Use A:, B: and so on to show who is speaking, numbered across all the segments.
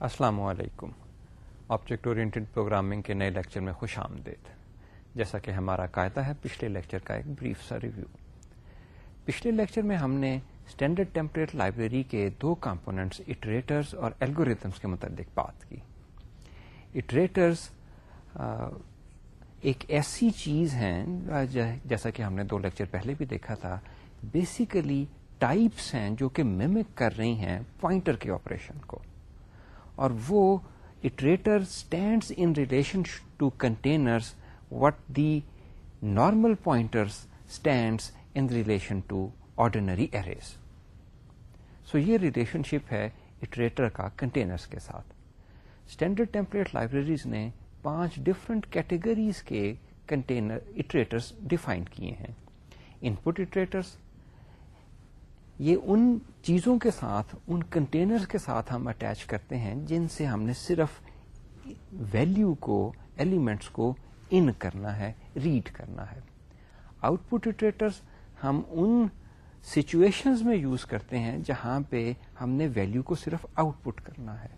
A: السلام علیکم۔ Object oriented programming کے نئے لیکچر میں خوش آمدید۔ جیسا کہ ہمارا قاعدہ ہے، پچھلے لیکچر کا ایک بریف سا ریویو پچھلے لیکچر میں ہم نے اسٹینڈرڈ ٹیمپلیٹ لائبریری کے دو کمپوننٹس اٹریٹرز اور الگوریتمس کے متعلق بات کی۔ اٹریٹرز ایک ایسی چیز ہیں، جیسا کہ ہم نے دو لیکچر پہلے بھی دیکھا تھا بیسیکلی ٹائپس ہیں جو کہ میمک کر رہی ہیں پوائنٹر کے آپریشن کو۔ اور وہ iterator stands in relation to containers what the normal pointers stands in relation to ordinary arrays so یہ ریلیشن شپ ہے اٹریٹر کا کنٹینرس کے ساتھ. اسٹینڈرڈ ٹیمپلیٹ لائبریریز نے پانچ ڈفرنٹ کیٹیگریز کے کنٹینر اٹریٹرس ڈیفائن کیے ہیں. ان پٹ اٹریٹرس یہ ان چیزوں کے ساتھ، ان کنٹینر کے ساتھ ہم اٹیچ کرتے ہیں جن سے ہم نے صرف ویلو کو ایلیمنٹس کو ان کرنا ہے ریڈ کرنا ہے۔ آؤٹ پٹ اٹریٹرس ہم ان سچویشنز میں یوز کرتے ہیں جہاں پہ ہم نے ویلو کو صرف آؤٹ پٹ کرنا ہے۔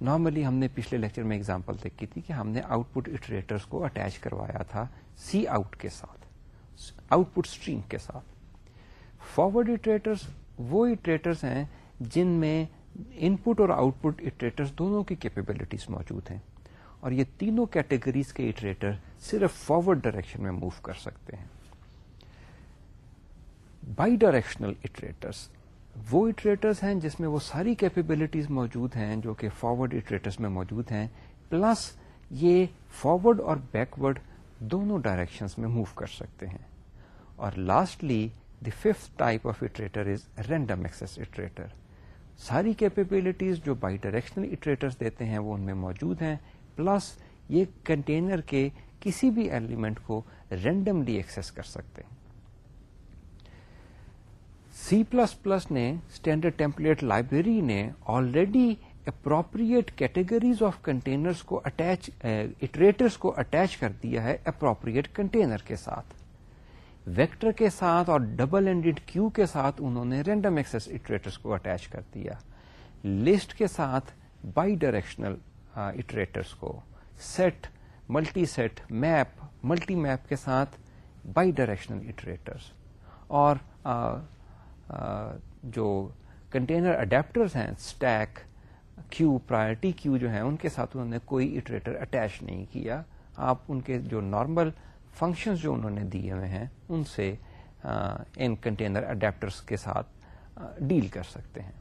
A: نارملی ہم نے پچھلے لیکچر میں اگزامپل دیکھی تھی کہ ہم نے آؤٹ پٹ اٹریٹرس کو اٹیچ کروایا تھا سی آؤٹ کے ساتھ آؤٹ پٹ اسٹریم کے ساتھ۔ فارورڈ اٹریٹرس وہ اٹریٹرس ہیں جن میں ان پٹ اور آؤٹ پٹ اٹریٹرس دونوں کی کیپیبلٹیز موجود ہیں اور یہ تینوں کیٹیگریز کے اٹریٹر صرف فارورڈ ڈائریکشن میں موو کر سکتے ہیں۔ بائی ڈائریکشنل اٹریٹرس وہ اٹریٹرس ہیں جس میں وہ ساری کیپیبلٹیز موجود ہیں جو کہ فارورڈ اٹریٹرس میں موجود ہیں پلس یہ فارورڈ اور بیکورڈ دونوں ڈائریکشنس میں موو کر سکتے ہیں۔ اور lastly the fifth type of iterator is random access iterator. ساری کیپیبلٹیز جو بائی ڈائریکشنل اٹریٹرس دیتے ہیں وہ ان میں موجود ہیں۔ پلس یہ کنٹینر کے کسی بھی ایلیمنٹ کو رینڈملی ایکسس کر سکتے ہیں۔ سی پلس پلس نے اسٹینڈرڈ ٹیمپلیٹ لائبریری نے already appropriate categories of containers کو اٹیچ اٹریٹرس eh, کو اٹیچ کر دیا ہے اپروپریٹ کنٹینر کے ساتھ۔ ویکٹر کے ساتھ اور ڈبل اینڈیڈ کیو کے ساتھ انہوں نے رینڈم ایکسس اٹریٹرس کو اٹیچ کر دیا۔ لسٹ کے ساتھ بائی ڈائریکشنل اٹریٹرس کو set multi set map multi map کے ساتھ بائی ڈائریکشنل اٹریٹرس اور آ, آ, جو کنٹینر اڈیپٹرس ہیں اسٹیک کیو پرائرٹی کیو جو ہیں ان کے ساتھ انہوں نے کوئی اٹریٹر اٹیچ نہیں کیا۔ آپ ان کے جو نارمل فنکشنز جو انہوں نے دیے ہوئے ہیں، ان سے ان کنٹینر اڈیپٹرس کے ساتھ ڈیل کر سکتے ہیں۔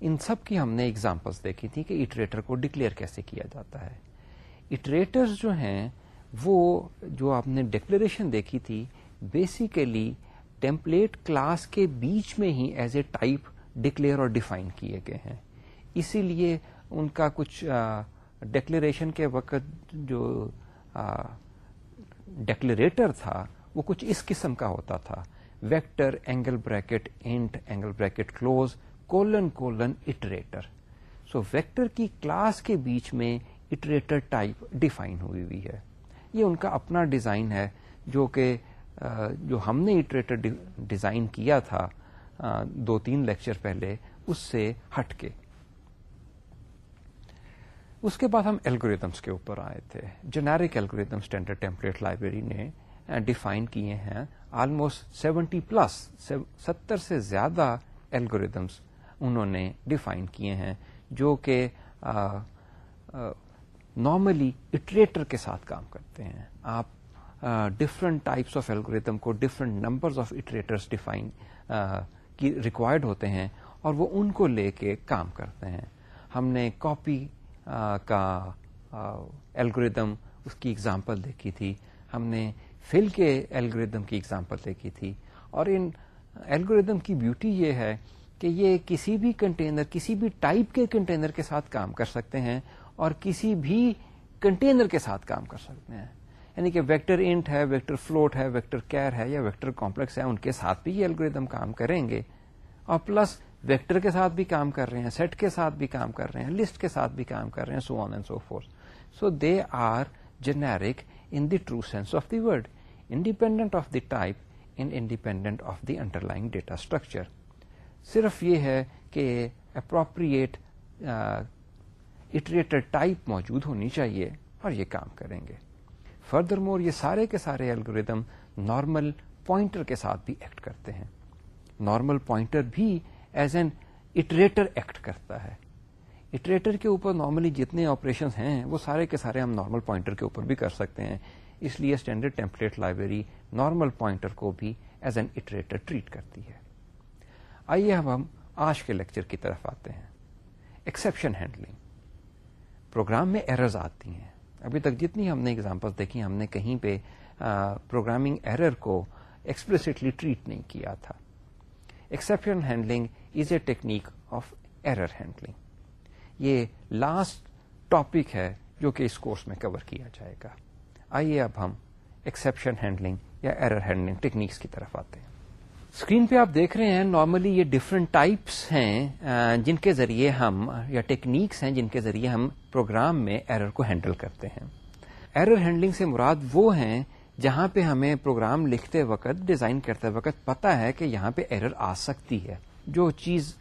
A: ان سب کی ہم نے اگزامپلس دیکھی تھی کہ اٹریٹر کو ڈکلیئر کیسے کیا جاتا ہے۔ اٹریٹرز جو ہیں، وہ جو آپ نے ڈکلیریشن دیکھی تھی بیسیکلی ٹیمپلیٹ کلاس کے بیچ میں ہی ایز اے ٹائپ ڈکلیئر اور ڈیفائن کیے گئے ہیں۔ اسی لیے ان کا کچھ ڈکلیریشن کے وقت جو ڈیکلریٹر تھا وہ کچھ اس قسم کا ہوتا تھا vector angle bracket int angle bracket close colon colon iterator so vector کی کلاس کے بیچ میں اٹریٹر ٹائپ ڈیفائن ہوئی ہوئی ہے یہ ان کا اپنا ڈیزائن ہے جو کہ جو ہم نے اٹریٹر ڈیزائن کیا تھا دو تین لیکچر پہلے اس سے ہٹ کے اس کے بعد ہم ایلگوریتمس کے اوپر آئے تھے۔ Generic algorithm standard template library نے ڈیفائن کیے ہیں۔ آلموسٹ سیونٹی پلس ستر سے زیادہ ایلگوریتمس انہوں نے ڈیفائن کیے ہیں، جو کہ نارملی اٹریٹر کے ساتھ کام کرتے ہیں۔ آپ ڈفرنٹ ٹائپس آف ایلگوریتم کو different number of iterators define کی ریکوائرڈ ہوتے ہیں اور وہ ان کو لے کے کام کرتے ہیں۔ ہم نے کاپی کا الگوریدم اس کی اگزامپل دیکھی تھی۔ ہم نے فل کے الگوریدم کی اگزامپل دیکھی تھی۔ اور ان الگوریدم کی بیوٹی یہ ہے کہ یہ کسی بھی کنٹینر کسی بھی ٹائپ کے کنٹینر کے ساتھ کام کر سکتے ہیں اور کسی بھی کنٹینر کے ساتھ کام کر سکتے ہیں۔ یعنی کہ ویکٹر انٹ ہے ویکٹر فلوٹ ہے ویکٹر کیئر ہے یا ویکٹر کمپلیکس ہے، ان کے ساتھ بھی یہ الگوریدم کام کریں گے۔ اور پلس ویکٹر کے ساتھ بھی کام کر رہے ہیں، سیٹ کے ساتھ بھی کام کر رہے ہیں، لسٹ کے ساتھ بھی کام کر رہے ہیں so on and so forth so they are generic in the true sense of the word independent of the type in independent of the underlying data structure صرف یہ ہے کہ اپروپریٹ اٹریٹر ٹائپ موجود ہونی چاہیے اور یہ کام کریں گے۔ فردر مور یہ سارے کے سارے الگوریدم نارمل پوائنٹر کے ساتھ بھی ایکٹ کرتے ہیں۔ نارمل پوائنٹر بھی ایز این اٹریٹر ایکٹ کرتا ہے۔ اٹریٹر کے اوپر نارملی جتنے آپریشن ہیں، وہ سارے کے سارے ہم نارمل پوائنٹر کے اوپر بھی کر سکتے ہیں۔ اس لیے standard template library normal pointer کو بھی ایز این اٹریٹر ٹریٹ کرتی ہے۔ آئیے اب ہم آج کے لیکچر کی طرف آتے ہیں۔ ایکسپشن ہینڈلنگ پروگرام میں ایررز آتی ہیں۔ ابھی تک جتنی ہم نے اگزامپل دیکھی، ہم نے کہیں پہ پروگرامنگ ایرر کو ایکسپلسٹلی ٹریٹ نہیں کیا تھا۔ Exception handling is a technique of error handling یہ لاسٹ ٹاپک ہے جو کہ اس کورس میں کور کیا جائے گا۔ آئیے اب ہم ایکسپشن ہینڈلنگ یا ایرر ہینڈلنگ ٹیکنیکس کی طرف آتے ہیں۔ اسکرین پہ آپ دیکھ رہے ہیں نارملی یہ ڈفرنٹ ٹائپس ہیں جن کے ذریعے ہم، یا ٹیکنیکس ہیں جن کے ذریعے ہم پروگرام میں ایرر کو ہینڈل کرتے ہیں۔ ایرر ہینڈلنگ سے مراد وہ ہیں جہاں پہ ہمیں پروگرام لکھتے وقت ڈیزائن کرتے وقت پتا ہے کہ یہاں پہ ایرر آ سکتی ہے۔ جو چیز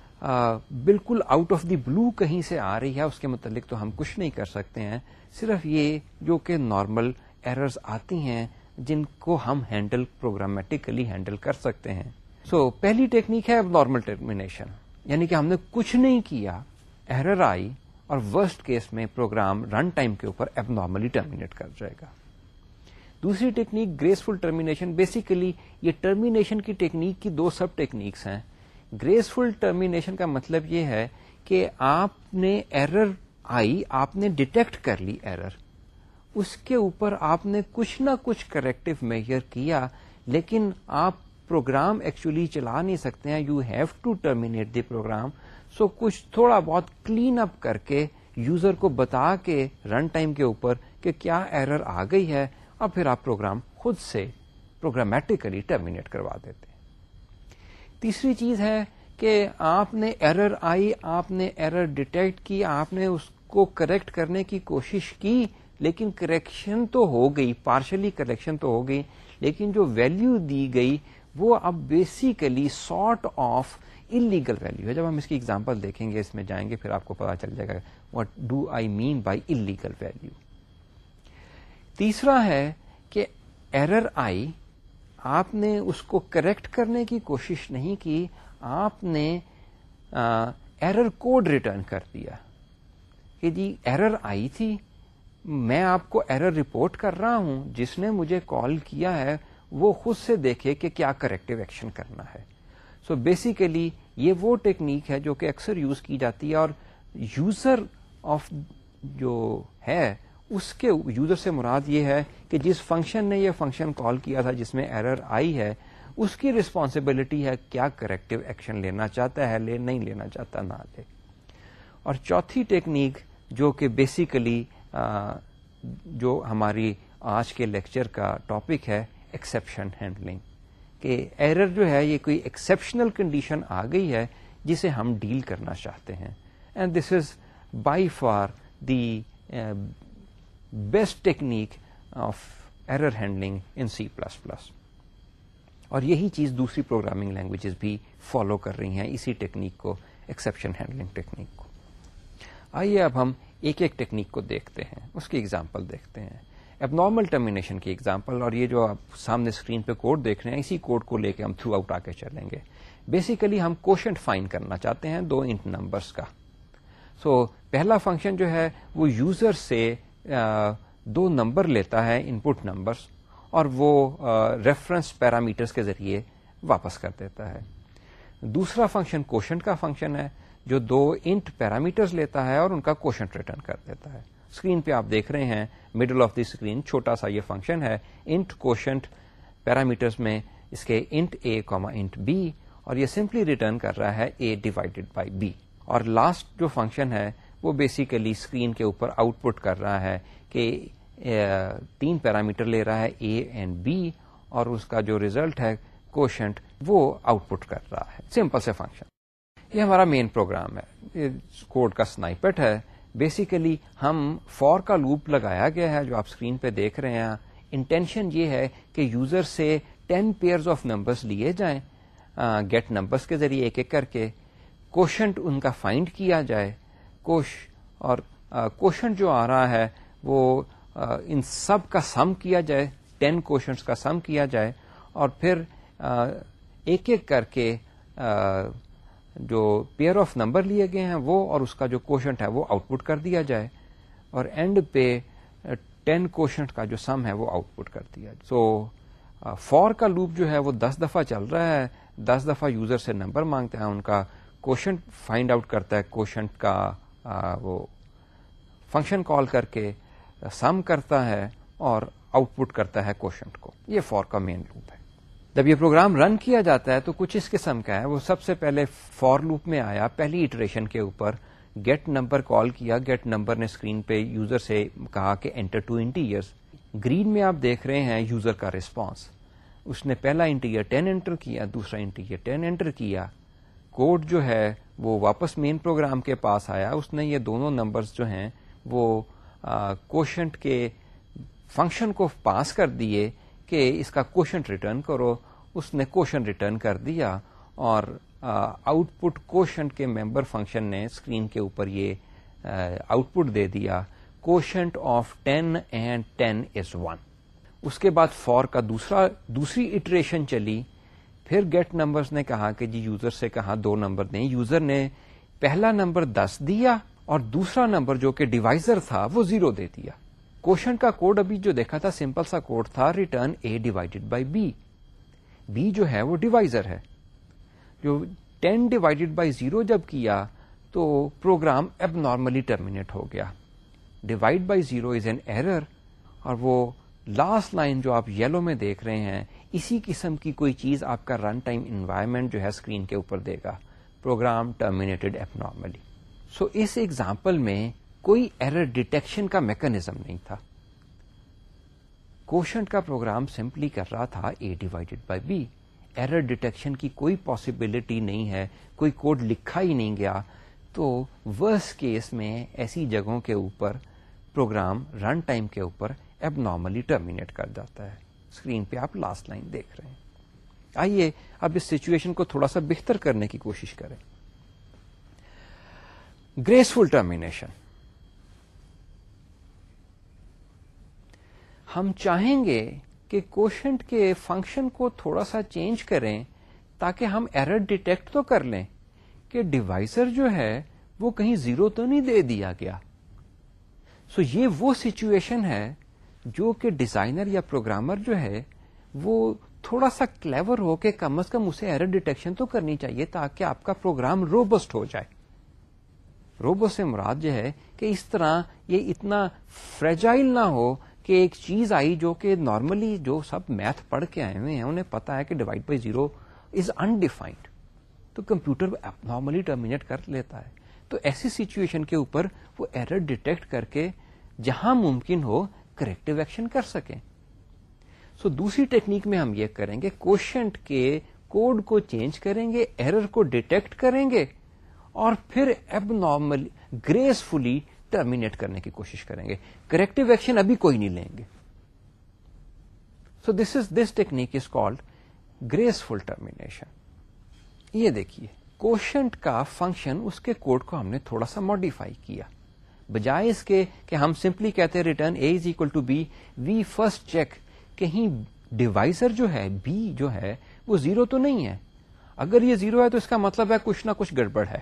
A: بالکل آؤٹ آف دی بلو کہیں سے آ رہی ہے اس کے متعلق تو ہم کچھ نہیں کر سکتے ہیں۔ صرف یہ جو کہ نارمل ایررز آتی ہیں جن کو ہم ہینڈل پروگرامیٹیکلی ہینڈل کر سکتے ہیں۔ سو so, پہلی ٹیکنیک ہے اب نارمل ٹرمینیشن یعنی کہ ہم نے کچھ نہیں کیا ایرر آئی اور ورسٹ کیس میں پروگرام رن ٹائم کے اوپر اب نارملی ٹرمینیٹ کر جائے گا۔ دوسری ٹیکنیک گریسفل ٹرمینیشن بیسیکلی یہ ٹرمینیشن کی ٹیکنیک کی دو سب ٹیکنیکس ہیں. گریسفل ٹرمینیشن کا مطلب یہ ہے کہ آپ نے ایرر آئی، آپ نے ڈیٹیکٹ کر لی ایرر اس کے اوپر آپ نے کچھ نہ کچھ کریکٹو میجر کیا، لیکن آپ پروگرام ایکچولی چلا نہیں سکتے ہیں. You have to terminate the program so کچھ تھوڑا بہت کلین اپ کر کے یوزر کو بتا کے رن ٹائم کے اوپر کہ کیا ایرر آ گئی ہے. اور پھر آپ پروگرام خود سے پروگرامیٹیکلی ٹرمینیٹ کروا دیتے تیسری چیز ہے کہ آپ نے ایرر آئی، آپ نے ایرر ڈیٹیکٹ کی، آپ نے اس کو کریکٹ کرنے کی کوشش کی، لیکن کریکشن تو ہو گئی پارشلی کریکشن تو ہو گئی، لیکن جو ویلو دی گئی وہ اب basically sort of illegal value ہے۔ جب ہم اس کی ایگزامپل دیکھیں گے، اس میں جائیں گے، پھر آپ کو پتا چل جائے گا what do I mean by illegal value تیسرا ہے کہ ایرر آئی، آپ نے اس کو کریکٹ کرنے کی کوشش نہیں کی، آپ نے ایرر کوڈ ریٹرن کر دیا۔ کہ جی ایرر آئی تھی، میں آپ کو ایرر رپورٹ کر رہا ہوں، جس نے مجھے کال کیا ہے، وہ خود سے دیکھے کہ کیا کریکٹو ایکشن کرنا ہے۔ سو so بیسیکلی یہ وہ ٹیکنیک ہے جو کہ اکثر یوز کی جاتی ہے اور یوزر آف جو ہے اس کے یوزر سے مراد یہ ہے کہ جس فنکشن نے یہ فنکشن کال کیا تھا، جس میں ایرر آئی ہے، اس کی ریسپانسبلٹی ہے کیا کریکٹو ایکشن لینا چاہتا ہے، لے نہیں لینا چاہتا، نہ لے۔ اور چوتھی ٹیکنیک جو کہ بیسیکلی جو ہماری آج کے لیکچر کا ٹاپک ہے ایکسپشن ہینڈلنگ کہ ایرر جو ہے، یہ کوئی ایکسپشنل کنڈیشن آ گئی ہے جسے ہم ڈیل کرنا چاہتے ہیں۔ And this is by far the best technique of error handling in C plus plus. اور یہی چیز دوسری پروگرامنگ لینگویجز بھی فالو کر رہی ہیں اسی ٹیکنیک کو ایکسپشن ہینڈلنگ ٹیکنیک کو۔ آئیے اب ہم ایک ایک ٹیکنیک کو دیکھتے ہیں اس کی ایگزامپل دیکھتے ہیں۔ اب نارمل ٹرمینیشن کی ایگزامپل اور یہ جو آپ سامنے اسکرین پہ کوڈ دیکھ رہے ہیں اسی کوڈ کو لے کے ہم تھرو آؤٹ آ کے چلیں گے۔ بیسیکلی ہم کوشنٹ فائن کرنا چاہتے ہیں دو انٹ نمبرس کا۔ سو so, پہلا فنکشن جو ہے وہ یوزر سے دو نمبر لیتا ہے ان پٹ نمبرس اور وہ ریفرنس پیرامیٹرس کے ذریعے واپس کر دیتا ہے۔ دوسرا فنکشن کوشنٹ کا فنکشن ہے جو دو انٹ پیرامیٹرز لیتا ہے اور ان کا کوشن ریٹرن کر دیتا ہے۔ اسکرین پہ آپ دیکھ رہے ہیں مڈل آف دی اسکرین چھوٹا سا یہ فنکشن ہے۔ انٹ کوشنٹ پیرامیٹرز میں اس کے int a comma int b اور یہ سمپلی ریٹرن کر رہا ہے اے ڈیوائڈیڈ بائی بی اور لاسٹ جو فنکشن ہے وہ بیسیکلی اسکرین کے اوپر آؤٹ پٹ کر رہا ہے کہ تین پیرامیٹر لے رہا ہے اے اینڈ بی اور اس کا جو ریزلٹ ہے کوشنٹ وہ آؤٹ پٹ کر رہا ہے۔ سمپل سے فنکشن یہ ہمارا مین پروگرام ہے۔ کوڈ کا سنائپٹ ہے۔ بیسیکلی ہم فور کا لوپ لگایا گیا ہے جو آپ اسکرین پہ دیکھ رہے ہیں۔ انٹینشن یہ ہے کہ یوزر سے ٹین پیئر آف نمبرس لیے جائیں گیٹ نمبرس کے ذریعے ایک ایک کر کے۔ کوشنٹ ان کا فائنڈ کیا جائے۔ کوش اور کوشن جو آ رہا ہے، وہ ان سب کا سم کیا جائے، ٹین کوشچنس کا سم کیا جائے اور پھر ایک ایک کر کے جو پیئر آف نمبر لیے گئے ہیں، وہ اور اس کا جو کوشنٹ ہے، وہ آؤٹ پٹ کر دیا جائے اور اینڈ پہ ٹین کوشنٹ کا جو سم ہے، وہ آؤٹ پٹ کر دیا سو فور کا لوپ جو ہے، وہ دس دفعہ چل رہا ہے۔ دس دفعہ یوزر سے نمبر مانگتا ہے، ان کا کوشچن فائنڈ آؤٹ کرتا ہے کوشنٹ کا وہ فنکشن کال کر کے سم کرتا ہے اور آؤٹ پٹ کرتا ہے کوشنٹ کو۔ یہ فور کا مین لوپ ہے۔ جب یہ پروگرام رن کیا جاتا ہے تو کچھ اس قسم کا ہے۔ وہ سب سے پہلے فور لوپ میں آیا، پہلی اٹریشن کے اوپر گیٹ نمبر کال کیا۔ گیٹ نمبر نے اسکرین پہ یوزر سے کہا کہ انٹر ٹو انٹیئرس گرین میں آپ دیکھ رہے ہیں یوزر کا ریسپانس اس نے پہلا انٹیریئر ٹین انٹر کیا، دوسرا انٹیریئر ٹین انٹر کیا۔ کوڈ جو ہے وہ واپس مین پروگرام کے پاس آیا، اس نے یہ دونوں نمبرز جو ہیں، وہ کوشنٹ کے فنکشن کو پاس کر دیے کہ اس کا کوشنٹ ریٹرن کرو۔ اس نے کوشن ریٹرن کر دیا اور آؤٹ پٹ کوشنٹ کے ممبر فنکشن نے اسکرین کے اوپر یہ آؤٹ پٹ دے دیا۔ Quotient of ten and ten is one اس کے بعد فور کا دوسرا، دوسری اٹریشن چلی۔ پھر گیٹ نمبرز نے کہا کہ جی یوزر سے کہا دو نمبر دیں۔ یوزر نے پہلا نمبر دس دیا اور دوسرا نمبر جو کہ ڈیوائزر تھا وہ زیرو دے دیا۔ کوشن کا کوڈ ابھی جو دیکھا تھا سمپل سا کوڈ تھا return a divided by b b جو ہے وہ ڈیوائزر ہے۔ جو ٹین ڈیوائڈیڈ بائی زیرو جب کیا تو پروگرام اب نارملی ٹرمینیٹ ہو گیا۔ Divide by zero is an error اور وہ لاسٹ لائن جو آپ یلو میں دیکھ رہے ہیں اسی قسم کی کوئی چیز آپ کا رن ٹائم انوائرمنٹ جو ہے اسکرین کے اوپر دے گا program terminated abnormally so اس ایگزامپل میں کوئی ایرر ڈیٹیکشن کا میکنیزم نہیں تھا۔ کوشنٹ کا پروگرام سمپلی کر رہا تھا a divided by b error detection کی کوئی پاسبلٹی نہیں ہے، کوئی کوڈ لکھا ہی نہیں گیا۔ تو ورس کیس میں ایسی جگہوں کے اوپر پروگرام رن ٹائم کے اوپر اب نارملی ٹرمینیٹ کر جاتا ہے۔ اسکرین پہ آپ لاسٹ لائن دیکھ رہے ہیں۔ آئیے اب اس سچویشن کو تھوڑا سا بہتر کرنے کی کوشش کریں۔ گریسفل ٹرمینیشن ہم چاہیں گے کہ کوشنٹ کے فنکشن کو تھوڑا سا چینج کریں تاکہ ہم ایرر ڈیٹیکٹ تو کر لیں کہ ڈیوائزر جو ہے وہ کہیں زیرو تو نہیں دے دیا گیا۔ سو so یہ وہ سچویشن ہے جو کہ ڈیزائنر یا پروگرامر جو ہے، وہ تھوڑا سا کلیور ہو کے کم از کم اسے ایرر ڈیٹیکشن تو کرنی چاہیے تاکہ آپ کا پروگرام روبسٹ ہو جائے۔ روبو سے مراد جو ہے کہ اس طرح یہ اتنا فریجائل نہ ہو کہ ایک چیز آئی جو کہ نارملی جو سب میتھ پڑھ کے آئے ہوئے ہیں، انہیں پتا ہے کہ divide by zero is undefined تو کمپیوٹر نارملی ٹرمینیٹ کر لیتا ہے۔ تو ایسی سچویشن کے اوپر وہ ایرر ڈیٹیکٹ کر کے جہاں ممکن ہو کریکٹو ایکشن کر سکیں سو so, دوسری ٹیکنیک میں ہم یہ کریں گے کوشنٹ کے کوڈ کو چینج کریں گے ایرر کو ڈیٹیکٹ کریں گے اور پھر اب نارملی گریسفلی ٹرمینیٹ کرنے کی کوشش کریں گے کریکٹو ایکشن ابھی کوئی نہیں لیں گے so this is this technique is called graceful termination یہ دیکھیے کوشنٹ کا فنکشن اس کے کوڈ کو ہم نے تھوڑا سا ماڈیفائی کیا بجائے اس کے کہ ہم سمپلی کہتے ہیں return a is equal to b we first check کہیں ڈیوائزر جو ہے بی جو ہے وہ زیرو تو نہیں ہے. اگر یہ زیرو ہے تو اس کا مطلب ہے کچھ نہ کچھ گڑبڑ ہے.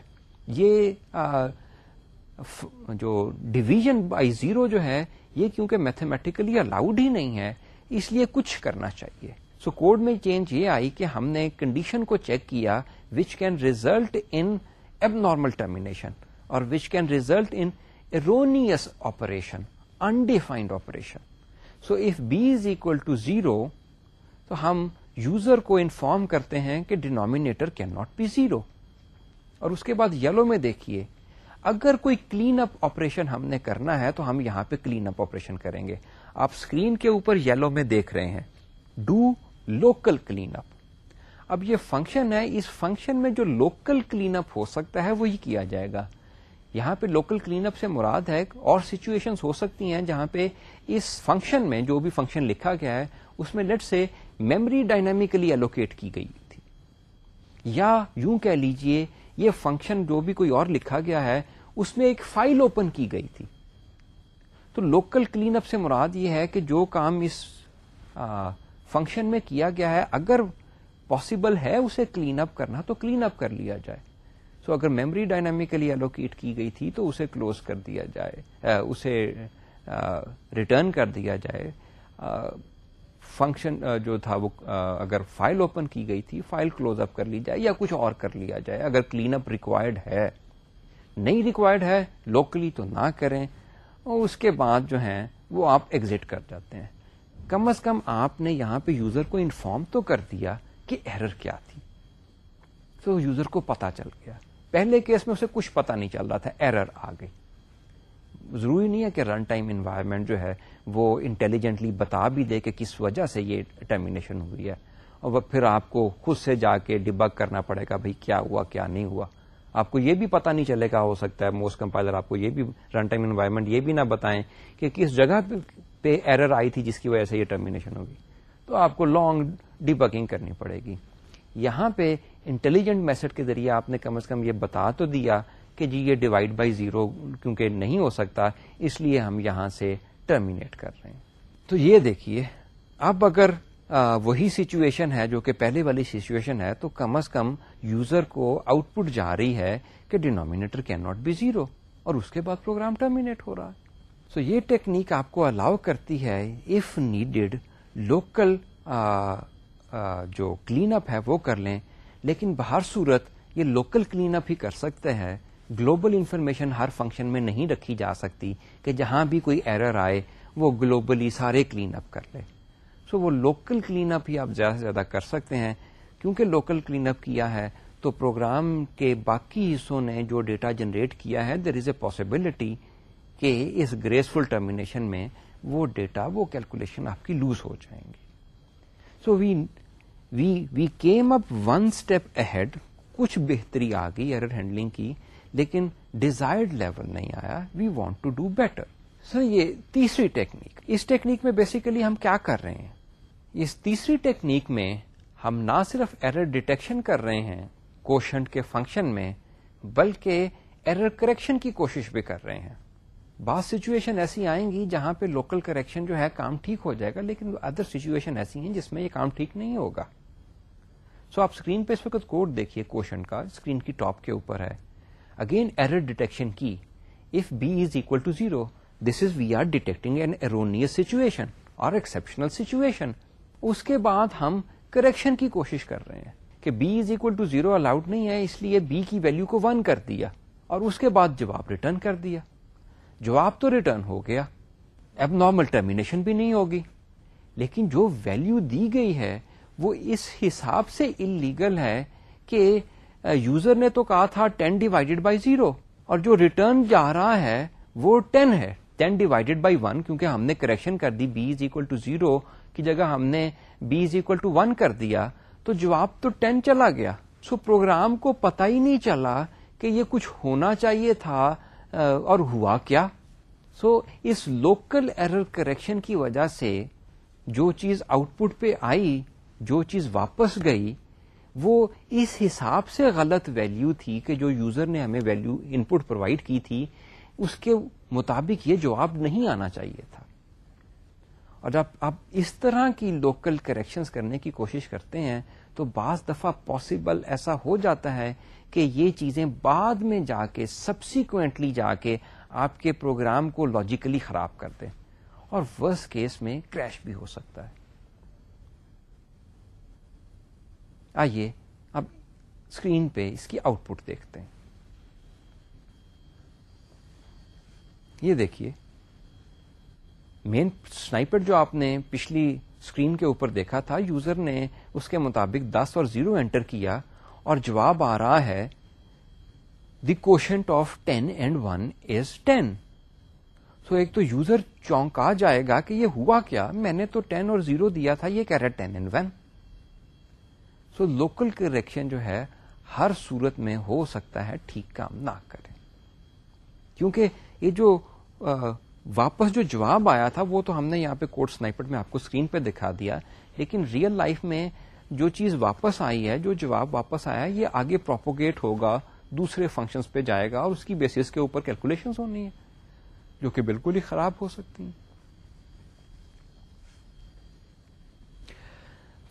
A: یہ جو ڈویژن بائی زیرو جو ہے یہ کیونکہ میتھمیٹیکلی الاؤڈ ہی نہیں ہے اس لیے کچھ کرنا چاہیے. سو so, کوڈ میں چینج یہ آئی کہ ہم نے کنڈیشن کو چیک کیا وچ کین ریزلٹ ان ایب نارمل ٹرمینیشن اور which can result in erroneous operation undefined operation so if b is equal to zero تو ہم یوزر کو انفارم کرتے ہیں کہ denominator can not be zero اور اس کے بعد یلو میں دیکھیے اگر کوئی کلین اپ آپریشن ہم نے کرنا ہے تو ہم یہاں پہ کلین اپ آپریشن کریں گے آپ اسکرین کے اوپر یلو میں دیکھ رہے ہیں ڈو لوکل کلین اپ اب یہ فنکشن ہے اس فنکشن میں جو لوکل کلین اپ ہو سکتا ہے وہی کیا جائے گا یہاں پہ لوکل کلین اپ سے مراد ہے اور سچویشن ہو سکتی ہیں جہاں پہ اس فنکشن میں جو بھی فنکشن لکھا گیا ہے، اس میں لیٹ سے میمری ڈائنامیکلی الوکیٹ کی گئی تھی۔ یا یوں کہہ لیجیے، یہ فنکشن جو بھی کوئی اور لکھا گیا ہے، اس میں ایک فائل اوپن کی گئی تھی۔ تو لوکل کلین اپ سے مراد یہ ہے کہ جو کام اس فنکشن میں کیا گیا ہے، اگر پاسبل ہے اسے کلین اپ کرنا، تو کلین اپ کر لیا جائے۔ سو so, اگر میموری ڈائنامکلی الوکیٹ کی گئی تھی تو اسے کلوز کر دیا جائے اسے ریٹرن کر دیا جائے۔ فنکشن جو تھا وہ اگر فائل اوپن کی گئی تھی فائل کلوز اپ کر لی جائے یا کچھ اور کر لیا جائے۔ اگر کلین اپ ریکوائرڈ ہے نہیں ریکوائرڈ ہے لوکلی تو نہ کریں۔ اور اس کے بعد جو ہے وہ آپ ایگزٹ کر جاتے ہیں۔ کم از کم آپ نے یہاں پہ یوزر کو انفارم تو کر دیا کہ ایرر کیا تھی۔ تو یوزر کو پتا چل گیا۔ پہلے کیس میں اسے کچھ پتا نہیں چل رہا تھا ایرر آ گئی۔ ضروری نہیں ہے کہ رن ٹائم انوائرمنٹ جو ہے وہ انٹیلیجنٹلی بتا بھی دے کہ کس وجہ سے یہ ٹرمینیشن ہوئی ہے۔ اور وہ پھر آپ کو خود سے جا کے ڈبک کرنا پڑے گا، بھائی کیا ہوا، کیا نہیں ہوا۔ آپ کو یہ بھی پتا نہیں چلے گا، ہو سکتا ہے موسٹ کمپائلر آپ کو یہ بھی رن ٹائم انوائرمنٹ یہ بھی نہ بتائیں کہ کس جگہ پہ ایرر آئی تھی جس کی وجہ سے یہ ٹرمینیشن ہوگی۔ تو آپ کو لانگ ڈبکنگ کرنی پڑے گی۔ یہاں پہ انٹیلیجنٹ میسج کے ذریعے آپ نے کم از کم یہ بتا تو دیا کہ جی یہ ڈیوائڈ بائی زیرو کیونکہ نہیں ہو سکتا اس لیے ہم یہاں سے ٹرمینیٹ کر رہے ہیں۔ تو یہ دیکھیے اب اگر آ, وہی سچویشن ہے جو کہ پہلے والی سچویشن ہے تو کم از کم یوزر کو آؤٹ پٹ جا رہی ہے کہ denominator can not be zero اور اس کے بعد پروگرام ٹرمینیٹ ہو رہا ہے۔ سو so یہ ٹیکنیک آپ کو الاؤ کرتی ہے اف نیڈیڈ لوکل جو کلین اپ ہے وہ کر لیں۔ لیکن باہر صورت یہ لوکل کلین اپ ہی کر سکتے ہیں۔ گلوبل انفارمیشن ہر فنکشن میں نہیں رکھی جا سکتی کہ جہاں بھی کوئی ایرر آئے، وہ گلوبلی سارے کلین اپ کر لے۔ سو so وہ لوکل کلین اپ ہی آپ زیادہ سے زیادہ کر سکتے ہیں۔ کیونکہ لوکل کلین اپ کیا ہے، تو پروگرام کے باقی حصوں نے جو ڈیٹا جنریٹ کیا ہے دیر از اے پاسبلٹی کہ اس گریسفل ٹرمینیشن میں وہ ڈیٹا وہ کیلکولیشن آپ کی لوز ہو جائیں گے۔ So we we we came up one step ahead کچھ بہتری آ گئی ایرر ہینڈلنگ کی، لیکن ڈیزائرڈ لیول نہیں آیا. We want to do better sir یہ تیسری ٹیکنیک اس ٹیکنیک میں بیسیکلی ہم کیا کر رہے ہیں؟ اس تیسری ٹیکنیک میں ہم نہ صرف ایرر ڈیٹیکشن کر رہے ہیں کوشنٹ کے فنکشن میں، بلکہ ایرر کریکشن کی کوشش بھی کر رہے ہیں۔ بعض سچویشن ایسی آئیں گی جہاں پہ لوکل کریکشن جو ہے کام ٹھیک ہو جائے گا، لیکن ادر سچویشن ایسی ہیں جس میں یہ کام ٹھیک نہیں ہوگا۔ سو آپ اسکرین پہ اس وقت کوڈ دیکھیے کوشن کا اسکرین کی ٹاپ کے اوپر ہے. اگین ایرر ڈیٹیکشن کی. If B is equal to zero this is we are detecting an erroneous situation اور ایکسپشنل سچویشن اس کے بعد ہم کریکشن کی کوشش کر رہے ہیں کہ b is equal to zero allowed نہیں ہے اس لیے بی کی ویلو کو ون کر دیا اور اس کے بعد جواب ریٹرن کر دیا جواب تو ریٹرن ہو گیا اب نارمل ٹرمینیشن بھی نہیں ہوگی لیکن جو ویلو دی گئی ہے وہ اس حساب سے انلیگل ہے کہ یوزر نے تو کہا تھا ٹین ڈیوائڈیڈ بائی زیرو اور جو ریٹرن جا رہا ہے وہ ٹین ہے۔ ٹین ڈیوائڈیڈ بائی ون کیونکہ ہم نے کریکشن کر دی b is equal to zero کی جگہ ہم نے b is equal to one کر دیا۔ تو جواب تو ٹین چلا گیا۔ سو پروگرام کو پتا ہی نہیں چلا کہ یہ کچھ ہونا چاہیے تھا اور ہوا کیا۔ سو اس لوکل ایرر کریکشن کی وجہ سے جو چیز آؤٹ پٹ پہ آئی جو چیز واپس گئی، وہ اس حساب سے غلط ویلو تھی کہ جو یوزر نے ہمیں ویلو ان پٹ پرووائڈ کی تھی، اس کے مطابق یہ جواب نہیں آنا چاہیے تھا۔ اور جب آپ اس طرح کی لوکل کریکشنز کرنے کی کوشش کرتے ہیں، تو بعض دفعہ پاسبل ایسا ہو جاتا ہے کہ یہ چیزیں بعد میں جا کے سبسیکوینٹلی جا کے آپ کے پروگرام کو لاجیکلی خراب کر دیں۔ اور ورس کیس میں کریش بھی ہو سکتا ہے۔ آئیے، اب اسکرین پہ اس کی آؤٹ پٹ دیکھتے ہیں۔ یہ دیکھیے مین سنائپر جو آپ نے پچھلی اسکرین کے اوپر دیکھا تھا یوزر نے اس کے مطابق دس اور زیرو انٹر کیا اور جواب آ رہا ہے the quotient of ten and one is ten سو ایک تو یوزر چونکا جائے گا کہ یہ ہوا کیا؟ میں نے تو ٹین اور زیرو دیا تھا، یہ کہہ رہا ten and one so local correction جو ہے، ہر صورت میں ہو سکتا ہے ٹھیک کام نہ کرے۔ کیونکہ یہ جو واپس جو جواب آیا تھا، وہ تو ہم نے یہاں پہ کوڈ سنائپر میں آپ کو اسکرین پہ دکھا دیا، لیکن ریئل لائف میں جو چیز واپس آئی ہے، جو جواب واپس آیا، یہ آگے پروپوگیٹ ہوگا، دوسرے فنکشنز پہ جائے گا، اور اس کی بیسس کے اوپر کیلکولیشن ہونی ہے، جو کہ بالکل ہی خراب ہو سکتی ہیں۔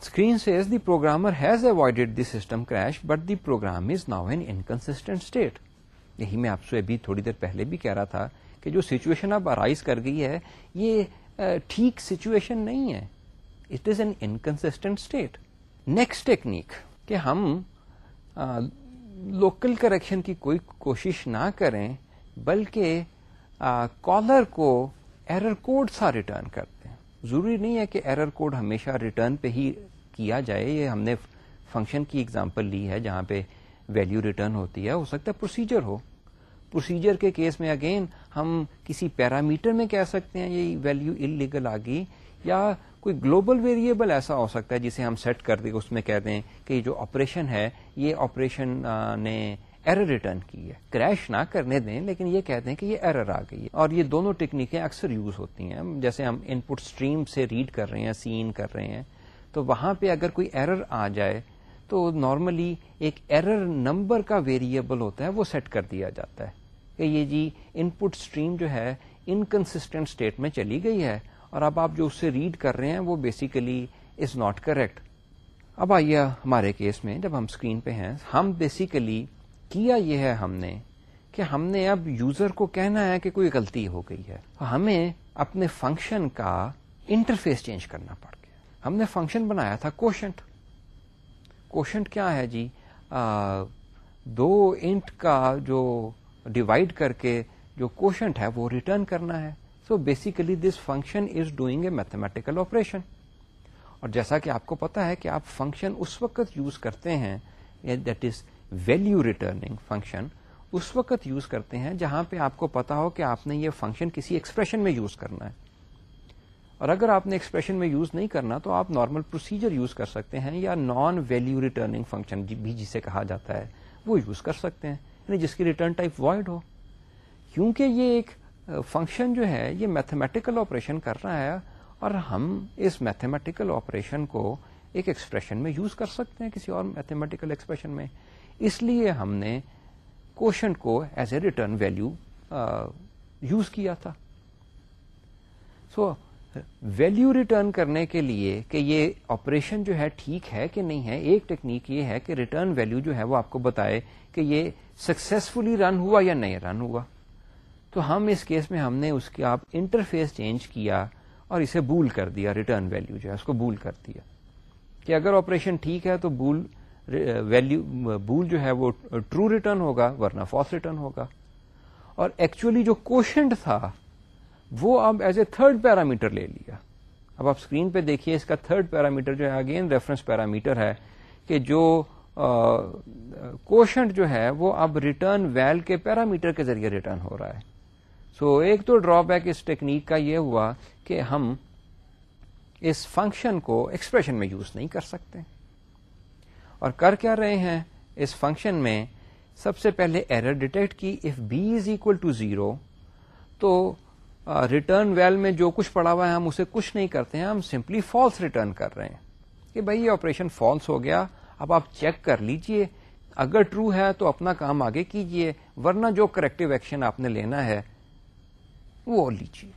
A: Screen says the programmer has avoided the system crash but the program is now an inconsistent state یہی میں آپ سے ابھی تھوڑی دیر پہلے بھی کہہ رہا تھا کہ جو سچویشن اب ارائز کر گئی ہے، یہ ٹھیک سچویشن نہیں ہے۔ It is an inconsistent state next technique کہ ہم لوکل کریکشن کی کوئی کوشش نہ کریں، بلکہ کالر کو ایرر کوڈ سا ریٹرن کرتے ہیں۔ ضروری نہیں ہے کہ ایرر کوڈ ہمیشہ ریٹرن پہ ہی کیا جائے، یہ ہم نے فنکشن کی اگزامپل لی ہے جہاں پہ ویلو ریٹرن ہوتی ہے، ہو سکتا ہے پروسیجر ہو۔ پروسیجر کے کیس میں اگین ہم کسی پیرامیٹر میں کہہ سکتے ہیں یہ ویلو انلیگل آ گئی، یا کوئی گلوبل ویریبل ایسا ہو سکتا ہے جسے ہم سیٹ کر دیں، اس میں کہہ دیں کہ جو آپریشن ہے، یہ آپریشن نے ایرر ریٹرن کی ہے۔ کریش نہ کرنے دیں، لیکن یہ کہتے ہیں کہ یہ ایرر آ گئی ہے۔ اور یہ دونوں ٹیکنیکیں اکثر یوز ہوتی ہیں۔ جیسے ہم ان پٹ اسٹریم سے ریڈ کر رہے ہیں سین کر رہے ہیں۔ تو وہاں پہ اگر کوئی ایرر آ جائے تو نارملی ایک ایرر نمبر کا ویریبل ہوتا ہے، وہ سیٹ کر دیا جاتا ہے کہ یہ جی ان پٹ اسٹریم جو ہے انکنسٹنٹ اسٹیٹ میں چلی گئی ہے اور اب آپ جو اس سے ریڈ کر رہے ہیں وہ بیسیکلی از ناٹ کریکٹ اب آئیے ہمارے کیس میں جب ہم اسکرین پہ ہیں، ہم بیسیکلی کیا یہ ہے ہم نے کہ ہم نے اب یوزر کو کہنا ہے کہ کوئی غلطی ہو گئی ہے۔ ہمیں اپنے فنکشن کا انٹرفیس چینج کرنا پڑ گیا ہم نے فنکشن بنایا تھا کوشنٹ کوشنٹ کیا ہے جی؟ آ, دو انٹ کا جو ڈیوائڈ کر کے جو کوشنٹ ہے وہ ریٹرن کرنا ہے. So basically this function is doing a mathematical operation اور جیسا کہ آپ کو پتا ہے کہ آپ فنکشن اس وقت یوز کرتے ہیں that is value returning function اس وقت یوز کرتے ہیں جہاں پہ آپ کو پتا ہو کہ آپ نے یہ فنکشن کسی ایکسپریشن میں یوز کرنا ہے۔ اور اگر آپ نے ایکسپریشن میں یوز نہیں کرنا تو آپ نارمل پروسیجر یوز کر سکتے ہیں یا نان ویلو ریٹرننگ فنکشن بھی جسے کہا جاتا ہے، وہ یوز کر سکتے ہیں۔ یعنی جس کی ریٹرن ٹائپ وائڈ ہو۔ کیونکہ یہ ایک فنکشن جو ہے، یہ میتھمیٹیکل آپریشن کر رہا ہے اور ہم اس میتھمیٹیکل آپریشن کو ایک ایکسپریشن میں یوز کر سکتے ہیں کسی اور میتھمیٹیکل ایکسپریشن میں۔ اس لیے ہم نے کوشن کو as a return value use کیا تھا۔ سو ویلو ریٹرن کرنے کے لیے کہ یہ آپریشن جو ہے ٹھیک ہے کہ نہیں ہے، ایک ٹیکنیک یہ ہے کہ ریٹرن ویلو جو ہے وہ آپ کو بتائے کہ یہ سکسیسفلی رن ہوا یا نہیں رن ہوا۔ تو ہم اس کیس میں ہم نے اس کے آپ انٹرفیس چینج کیا اور اسے بول کر دیا، ریٹرن ویلو جو ہے، اس کو بول کر دیا۔ کہ اگر آپریشن ٹھیک ہے تو بول ویلو بول جو ہے وہ ٹرو ریٹرن ہوگا ورنہ فالس ریٹرن ہوگا۔ اور ایکچولی جو کوشنٹ تھا وہ اب ایز اے تھرڈ پیرامیٹر لے لیا۔ اب آپ اسکرین پہ دیکھیے اس کا تھرڈ پیرامیٹر جو ہے اگین ریفرنس پیرامیٹر ہے کہ جو کوشنٹ جو ہے وہ اب ریٹرن ویل کے پیرامیٹر کے ذریعے ریٹرن ہو رہا ہے۔ سو so, ایک تو ڈرا بیک اس ٹیکنیک کا یہ ہوا کہ ہم اس فنکشن کو ایکسپریشن میں یوز نہیں کر سکتے۔ اور کر کیا رہے ہیں؟ اس فنکشن میں سب سے پہلے ایرر ڈیٹیکٹ کی۔ If b is equal to zero تو ریٹرن ویل میں جو کچھ پڑا ہوا ہے ہم اسے کچھ نہیں کرتے ہیں ہم سمپلی فالس ریٹرن کر رہے ہیں کہ بھائی یہ آپریشن فالس ہو گیا اب آپ چیک کر لیجیے۔ اگر ٹرو ہے تو اپنا کام آگے کیجیے ورنہ جو کریکٹو ایکشن آپ نے لینا ہے وہ لیجیے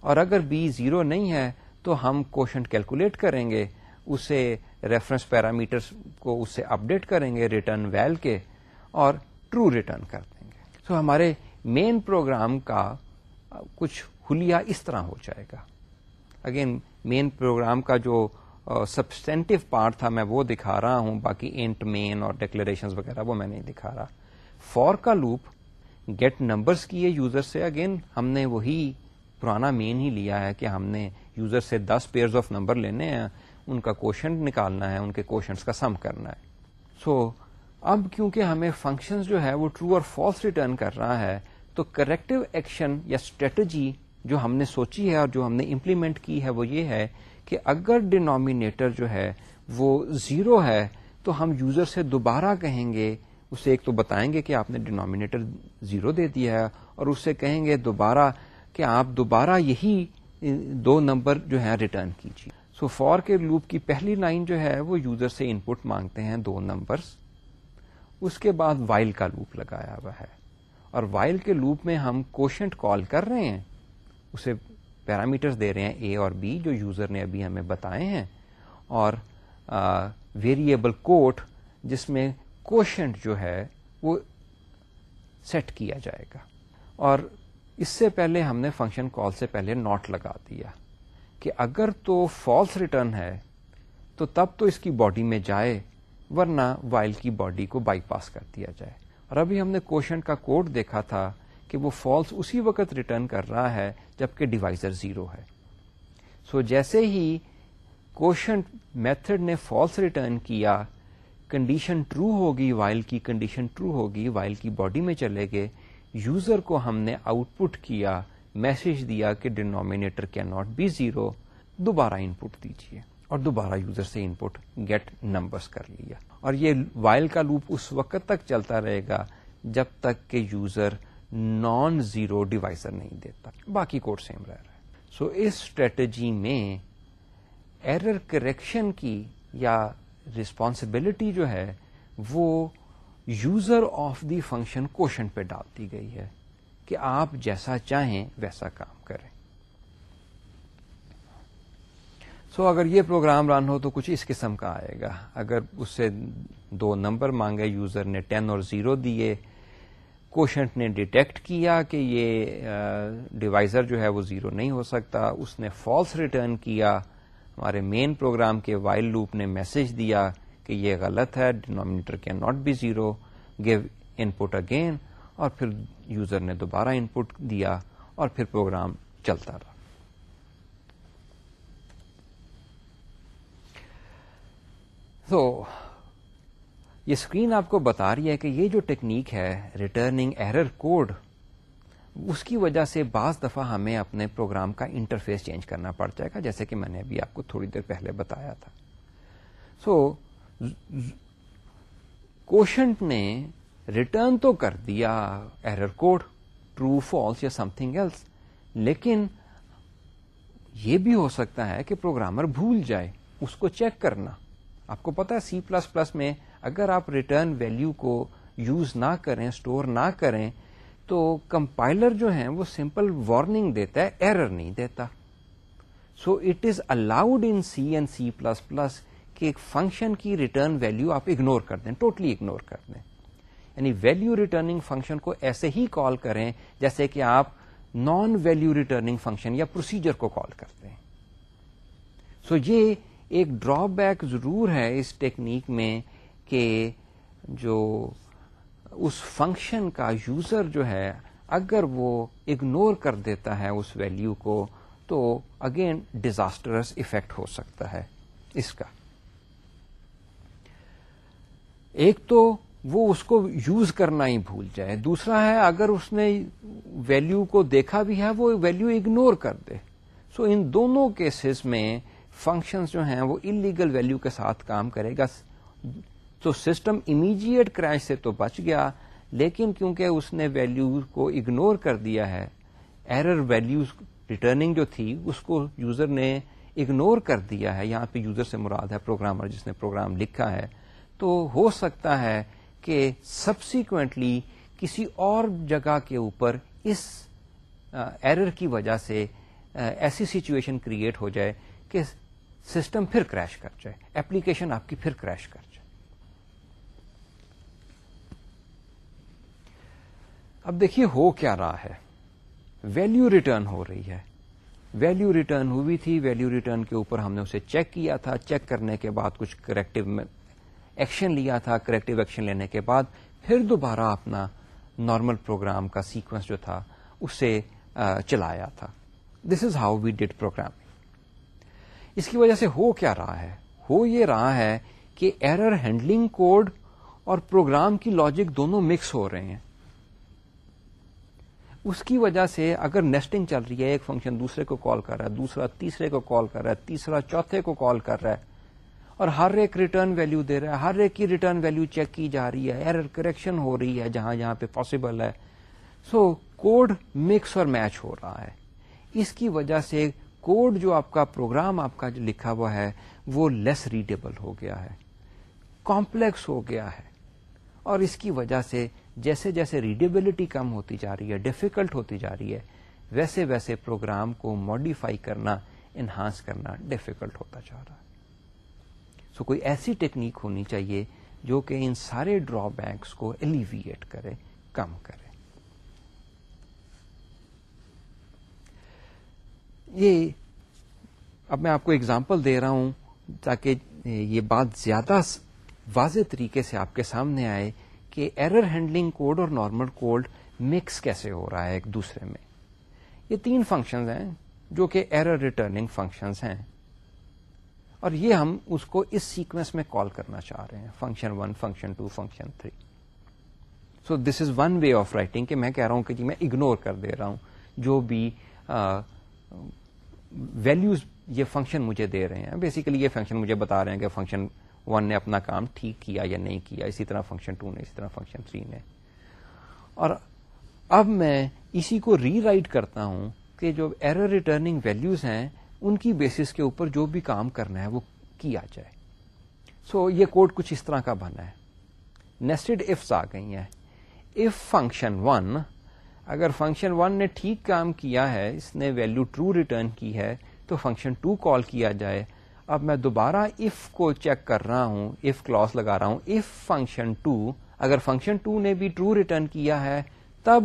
A: اور اگر بی زیرو نہیں ہے تو ہم کوشن کیلکولیٹ کریں گے اسے ریفرنس پیرامیٹر کو اس سے اپڈیٹ کریں گے ریٹرن ویل کے اور ٹرو ریٹرن کر دیں گے۔ سو so, ہمارے مین پروگرام کا کچھ ہولیا اس طرح ہو جائے گا۔ اگین مین پروگرام کا جو سبسٹینٹو پارٹ تھا میں وہ دکھا رہا ہوں باقی انٹ مین اور ڈیکلریشن وغیرہ وہ میں نہیں دکھا رہا۔ فور کا لوپ گیٹ نمبرس کیے یوزر سے۔ اگین ہم نے وہی پرانا مین ہی لیا ہے کہ ہم نے یوزر سے دس پیئرز آف نمبر لینے ہیں۔ ان کا کوشن نکالنا ہے ان کے کوشنس کا سم کرنا ہے۔ سو so, اب کیونکہ ہمیں فنکشن جو ہے وہ ٹرو اور فالس ریٹرن کر رہا ہے تو کریکٹو ایکشن یا اسٹریٹجی جو ہم نے سوچی ہے اور جو ہم نے امپلیمنٹ کی ہے وہ یہ ہے کہ اگر ڈینومینیٹر جو ہے وہ زیرو ہے تو ہم یوزر سے دوبارہ کہیں گے، اسے ایک تو بتائیں گے کہ آپ نے ڈینامینیٹر زیرو دے دیا ہے اور اس سے کہیں گے دوبارہ کہ آپ دوبارہ یہی دو نمبر جو ہے ریٹرن کیجیے۔ سو فور کے لوپ کی پہلی لائن جو ہے وہ یوزر سے ان پٹ مانگتے ہیں دو نمبرس اس کے بعد وائل کا لوپ لگایا ہوا ہے۔ اور وائل کے لوپ میں ہم کوشنٹ کال کر رہے ہیں، اسے پیرامیٹرز دے رہے ہیں اے اور بی جو یوزر نے ابھی ہمیں بتائے ہیں، اور ویریبل کوٹ جس میں کوشنٹ جو ہے وہ سیٹ کیا جائے گا۔ اور اس سے پہلے ہم نے فنکشن کال سے پہلے ناٹ لگا دیا کہ اگر تو فالس ریٹرن ہے، تو تب تو اس کی باڈی میں جائے، ورنہ وائل کی باڈی کو بائی پاس کر دیا جائے۔ اور ابھی ہم نے کوشن کا کوڈ دیکھا تھا کہ وہ فالس اسی وقت ریٹرن کر رہا ہے جبکہ ڈیوائزر زیرو ہے۔ سو so جیسے ہی کوشن میتھڈ نے فالس ریٹرن کیا کنڈیشن ٹرو ہوگی وائل کی کنڈیشن ٹرو ہوگی وائل کی باڈی میں چلے گئے یوزر کو ہم نے آؤٹ پٹ کیا میسج دیا کہ ڈینومینیٹر کی ناٹ بی زیرو دوبارہ ان پٹ دیجیے اور دوبارہ یوزر سے ان پٹ گیٹ نمبرس کر لیا۔ اور یہ وائل کا لوپ اس وقت تک چلتا رہے گا جب تک کہ یوزر نان زیرو ڈیوائزر نہیں دیتا۔ باقی کوڈ سیم رہ رہا ہے۔ سو so اس اسٹریٹجی میں ایرر کریکشن کی یا ریسپانسبلٹی جو ہے وہ user of the function quotient پہ ڈال دی گئی ہے کہ آپ جیسا چاہیں ویسا کام کریں۔ سو so, اگر یہ پروگرام رن ہو تو کچھ اس قسم کا آئے گا۔ اگر اس سے دو نمبر مانگے یوزر نے ٹین اور زیرو دیے کوشنٹ نے ڈیٹیکٹ کیا کہ یہ ڈیوائزر جو ہے وہ زیرو نہیں ہو سکتا اس نے فالس ریٹرن کیا ہمارے مین پروگرام کے وائل لوپ نے میسج دیا کہ یہ غلط ہے denominator can not be zero give input again اور پھر یوزر نے دوبارہ ان پٹ دیا اور پھر پروگرام چلتا رہا۔ تو یہ اسکرین آپ کو بتا رہی ہے کہ یہ جو ٹیکنیک ہے ریٹرننگ ایرر کوڈ اس کی وجہ سے بعض دفعہ ہمیں اپنے پروگرام کا انٹرفیس چینج کرنا پڑ جائے گا، جیسے کہ میں نے ابھی آپ کو تھوڑی دیر پہلے بتایا تھا۔ سو کوشنٹ نے ریٹرن تو کر دیا ایرر کوڈ ٹرو فالس یا سم تھنگ ایلس لیکن یہ بھی ہو سکتا ہے کہ پروگرامر بھول جائے، اس کو چیک کرنا۔ آپ کو پتا ہے سی پلس پلس میں اگر آپ ریٹرن ویلو کو یوز نہ کریں اسٹور نہ کریں، تو کمپائلر جو ہے وہ سمپل وارننگ دیتا ہے ایرر نہیں دیتا. So it is allowed in C and C plus plus کہ ایک فنکشن کی ریٹرن ویلو آپ اگنور کر دیں ٹوٹلی اگنور کر دیں. یعنی ویلو ریٹرننگ فنکشن کو ایسے ہی کال کریں جیسے کہ آپ نان ویلو ریٹرننگ فنکشن یا پروسیجر کو کال کرتے ہیں. سو so یہ ایک ڈرا بیک ضرور ہے اس ٹیکنیک میں کہ جو اس فنکشن کا یوزر جو ہے، اگر وہ اگنور کر دیتا ہے اس ویلو کو، تو اگین ڈیزاسٹرس افیکٹ ہو سکتا ہے اس کا۔ ایک تو وہ اس کو یوز کرنا ہی بھول جائے۔ دوسرا ہے، اگر اس نے ویلو کو دیکھا بھی ہے، وہ ویلو اگنور کر دے۔ سو so ان دونوں کیسز میں فنکشنز جو ہیں وہ انلیگل ویلو کے ساتھ کام کرے گا۔ تو سسٹم امیجیٹ کریش سے تو بچ گیا، لیکن کیونکہ اس نے ویلو کو اگنور کر دیا ہے ایرر ویلو ریٹرننگ جو تھی، اس کو یوزر نے اگنور کر دیا ہے۔ یہاں پہ یوزر سے مراد ہے پروگرامر جس نے پروگرام لکھا ہے۔ تو ہو سکتا ہے کہ سبسیکوینٹلی کسی اور جگہ کے اوپر اس ایرر کی وجہ سے ایسی سچویشن کریٹ ہو جائے کہ سسٹم پھر کریش کر جائے ایپلیکیشن آپ کی پھر کریش کر جائے۔ اب دیکھیے ہو کیا رہا ہے۔ ویلو ریٹرن ہو رہی ہے۔ ویلو ریٹرن ہوئی تھی ویلو ریٹرن کے اوپر ہم نے اسے چیک کیا تھا۔ چیک کرنے کے بعد کچھ کریکٹو ایکشن لیا تھا۔ کریکٹو ایکشن لینے کے بعد پھر دوبارہ اپنا نارمل پروگرام کا سیکوینس جو تھا، اسے چلایا تھا۔ This is how we did program اس کی وجہ سے ہو کیا رہا ہے؟ ہو یہ رہا ہے کہ ایرر ہینڈلنگ کوڈ اور پروگرام کی لاجک دونوں مکس ہو رہے ہیں۔ اس کی وجہ سے اگر نیسٹنگ چل رہی ہے، ایک فنکشن دوسرے کو کال کر رہا ہے، دوسرا تیسرے کو کال کر رہا ہے، تیسرا چوتھے کو کال کر رہا ہے، اور ہر ایک ریٹرن ویلو دے رہا ہے، ہر ایک کی ریٹرن ویلو چیک کی جا رہی ہے ایرر کریکشن ہو رہی ہے جہاں جہاں پہ پاسبل ہے۔ سو کوڈ مکس اور میچ ہو رہا ہے۔ اس کی وجہ سے کوڈ جو آپ کا پروگرام آپ کا جو لکھا ہوا ہے وہ لیس ریڈیبل ہو گیا ہے۔ کمپلیکس ہو گیا ہے۔ اور اس کی وجہ سے جیسے جیسے ریڈیبلٹی کم ہوتی جا رہی ہے ڈیفیکلٹ ہوتی جا رہی ہے ویسے ویسے پروگرام کو ماڈیفائی کرنا انہانس کرنا ڈیفیکلٹ ہوتا جا رہا ہے۔ سو so, کوئی ایسی ٹیکنیک ہونی چاہیے جو کہ ان سارے ڈرا بیکس کو ایلیویٹ کرے کم کرے۔ یہ اب میں آپ کو اگزامپل دے رہا ہوں تاکہ یہ بات زیادہ واضح طریقے سے آپ کے سامنے آئے کہ ایرر ہینڈلنگ کوڈ اور نارمل کوڈ مکس کیسے ہو رہا ہے ایک دوسرے میں۔ یہ تین فنکشنز ہیں جو کہ ایرر ریٹرننگ فنکشنز ہیں۔ اور یہ ہم اس کو اس سیکوینس میں کال کرنا چاہ رہے ہیں function one function two function three so this is one way of writing کہ میں کہہ رہا ہوں کہ جی میں اگنور کر دے رہا ہوں۔ جو بھی ویلوز یہ فنکشن مجھے دے رہے ہیں۔ بیسیکلی یہ فنکشن مجھے بتا رہے ہیں کہ فنکشن ون نے اپنا کام ٹھیک کیا یا نہیں کیا۔ اسی طرح فنکشن ٹو نے اسی طرح فنکشن تھری نے۔ اور اب میں اسی کو ری رائٹ کرتا ہوں کہ جو ایرر ریٹرننگ ویلوز ہیں ان کی بیسس کے اوپر جو بھی کام کرنا ہے وہ کیا جائے۔ سو so, یہ کوڈ کچھ اس طرح کا بنا ہے۔ نیسٹڈ افس آ گئی ہیں۔ اف فنکشن ون اگر فنکشن ون نے ٹھیک کام کیا ہے، اس نے ویلو ٹرو ریٹرن کی ہے، تو فنکشن ٹو کال کیا جائے۔ اب میں دوبارہ اف کو چیک کر رہا ہوں اف کلاس لگا رہا ہوں۔ اف فنکشن ٹو اگر فنکشن ٹو نے بھی ٹرو ریٹرن کیا ہے، تب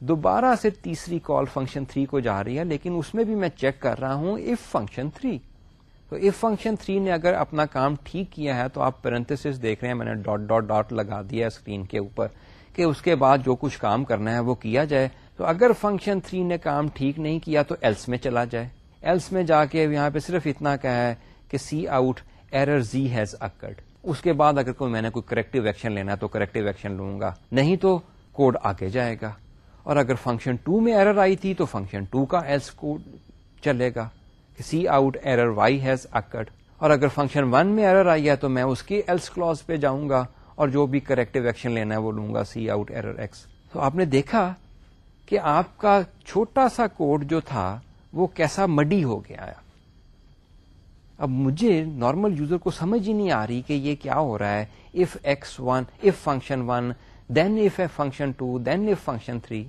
A: دوبارہ سے تیسری کال فنکشن تھری کو جا رہی ہے، لیکن اس میں بھی میں چیک کر رہا ہوں اف فنکشن تھری تو اف فنکشن تھری نے اگر اپنا کام ٹھیک کیا ہے، تو آپ پیرنتس دیکھ رہے ہیں، میں نے ڈاٹ ڈاٹ ڈاٹ لگا دیا اسکرین کے اوپر۔ کہ اس کے بعد جو کچھ کام کرنا ہے وہ کیا جائے، تو اگر فنکشن تھری نے کام ٹھیک نہیں کیا تو ایلس میں چلا جائے۔ ایلس میں جا کے یہاں پہ صرف اتنا کہا ہے کہ C out error Z has occurred اس کے بعد اگر کوئی میں نے کوئی کریکٹو ایکشن لینا ہے تو کریکٹو ایکشن لوں گا۔ نہیں تو کوڈ آگے جائے گا۔ اور اگر فنکشن ٹو میں ایرر آئی تھی تو فنکشن ٹو کا ایلس کوڈ چلے گا C out error Y has occurred اور اگر فنکشن ون میں ایرر آئی ہے تو میں اس کی ایلس کلوز پہ جاؤں گا۔ اور جو بھی کریکٹو ایکشن لینا ہے وہ لوں گا سی آؤٹ ایرر ایکس تو آپ نے دیکھا کہ آپ کا چھوٹا سا کوڈ جو تھا، وہ کیسا مڈی ہو گیا اب مجھے نارمل یوزر کو سمجھ ہی نہیں آ رہی کہ یہ کیا ہو رہا ہے. If x one if function one then if a function two then if function three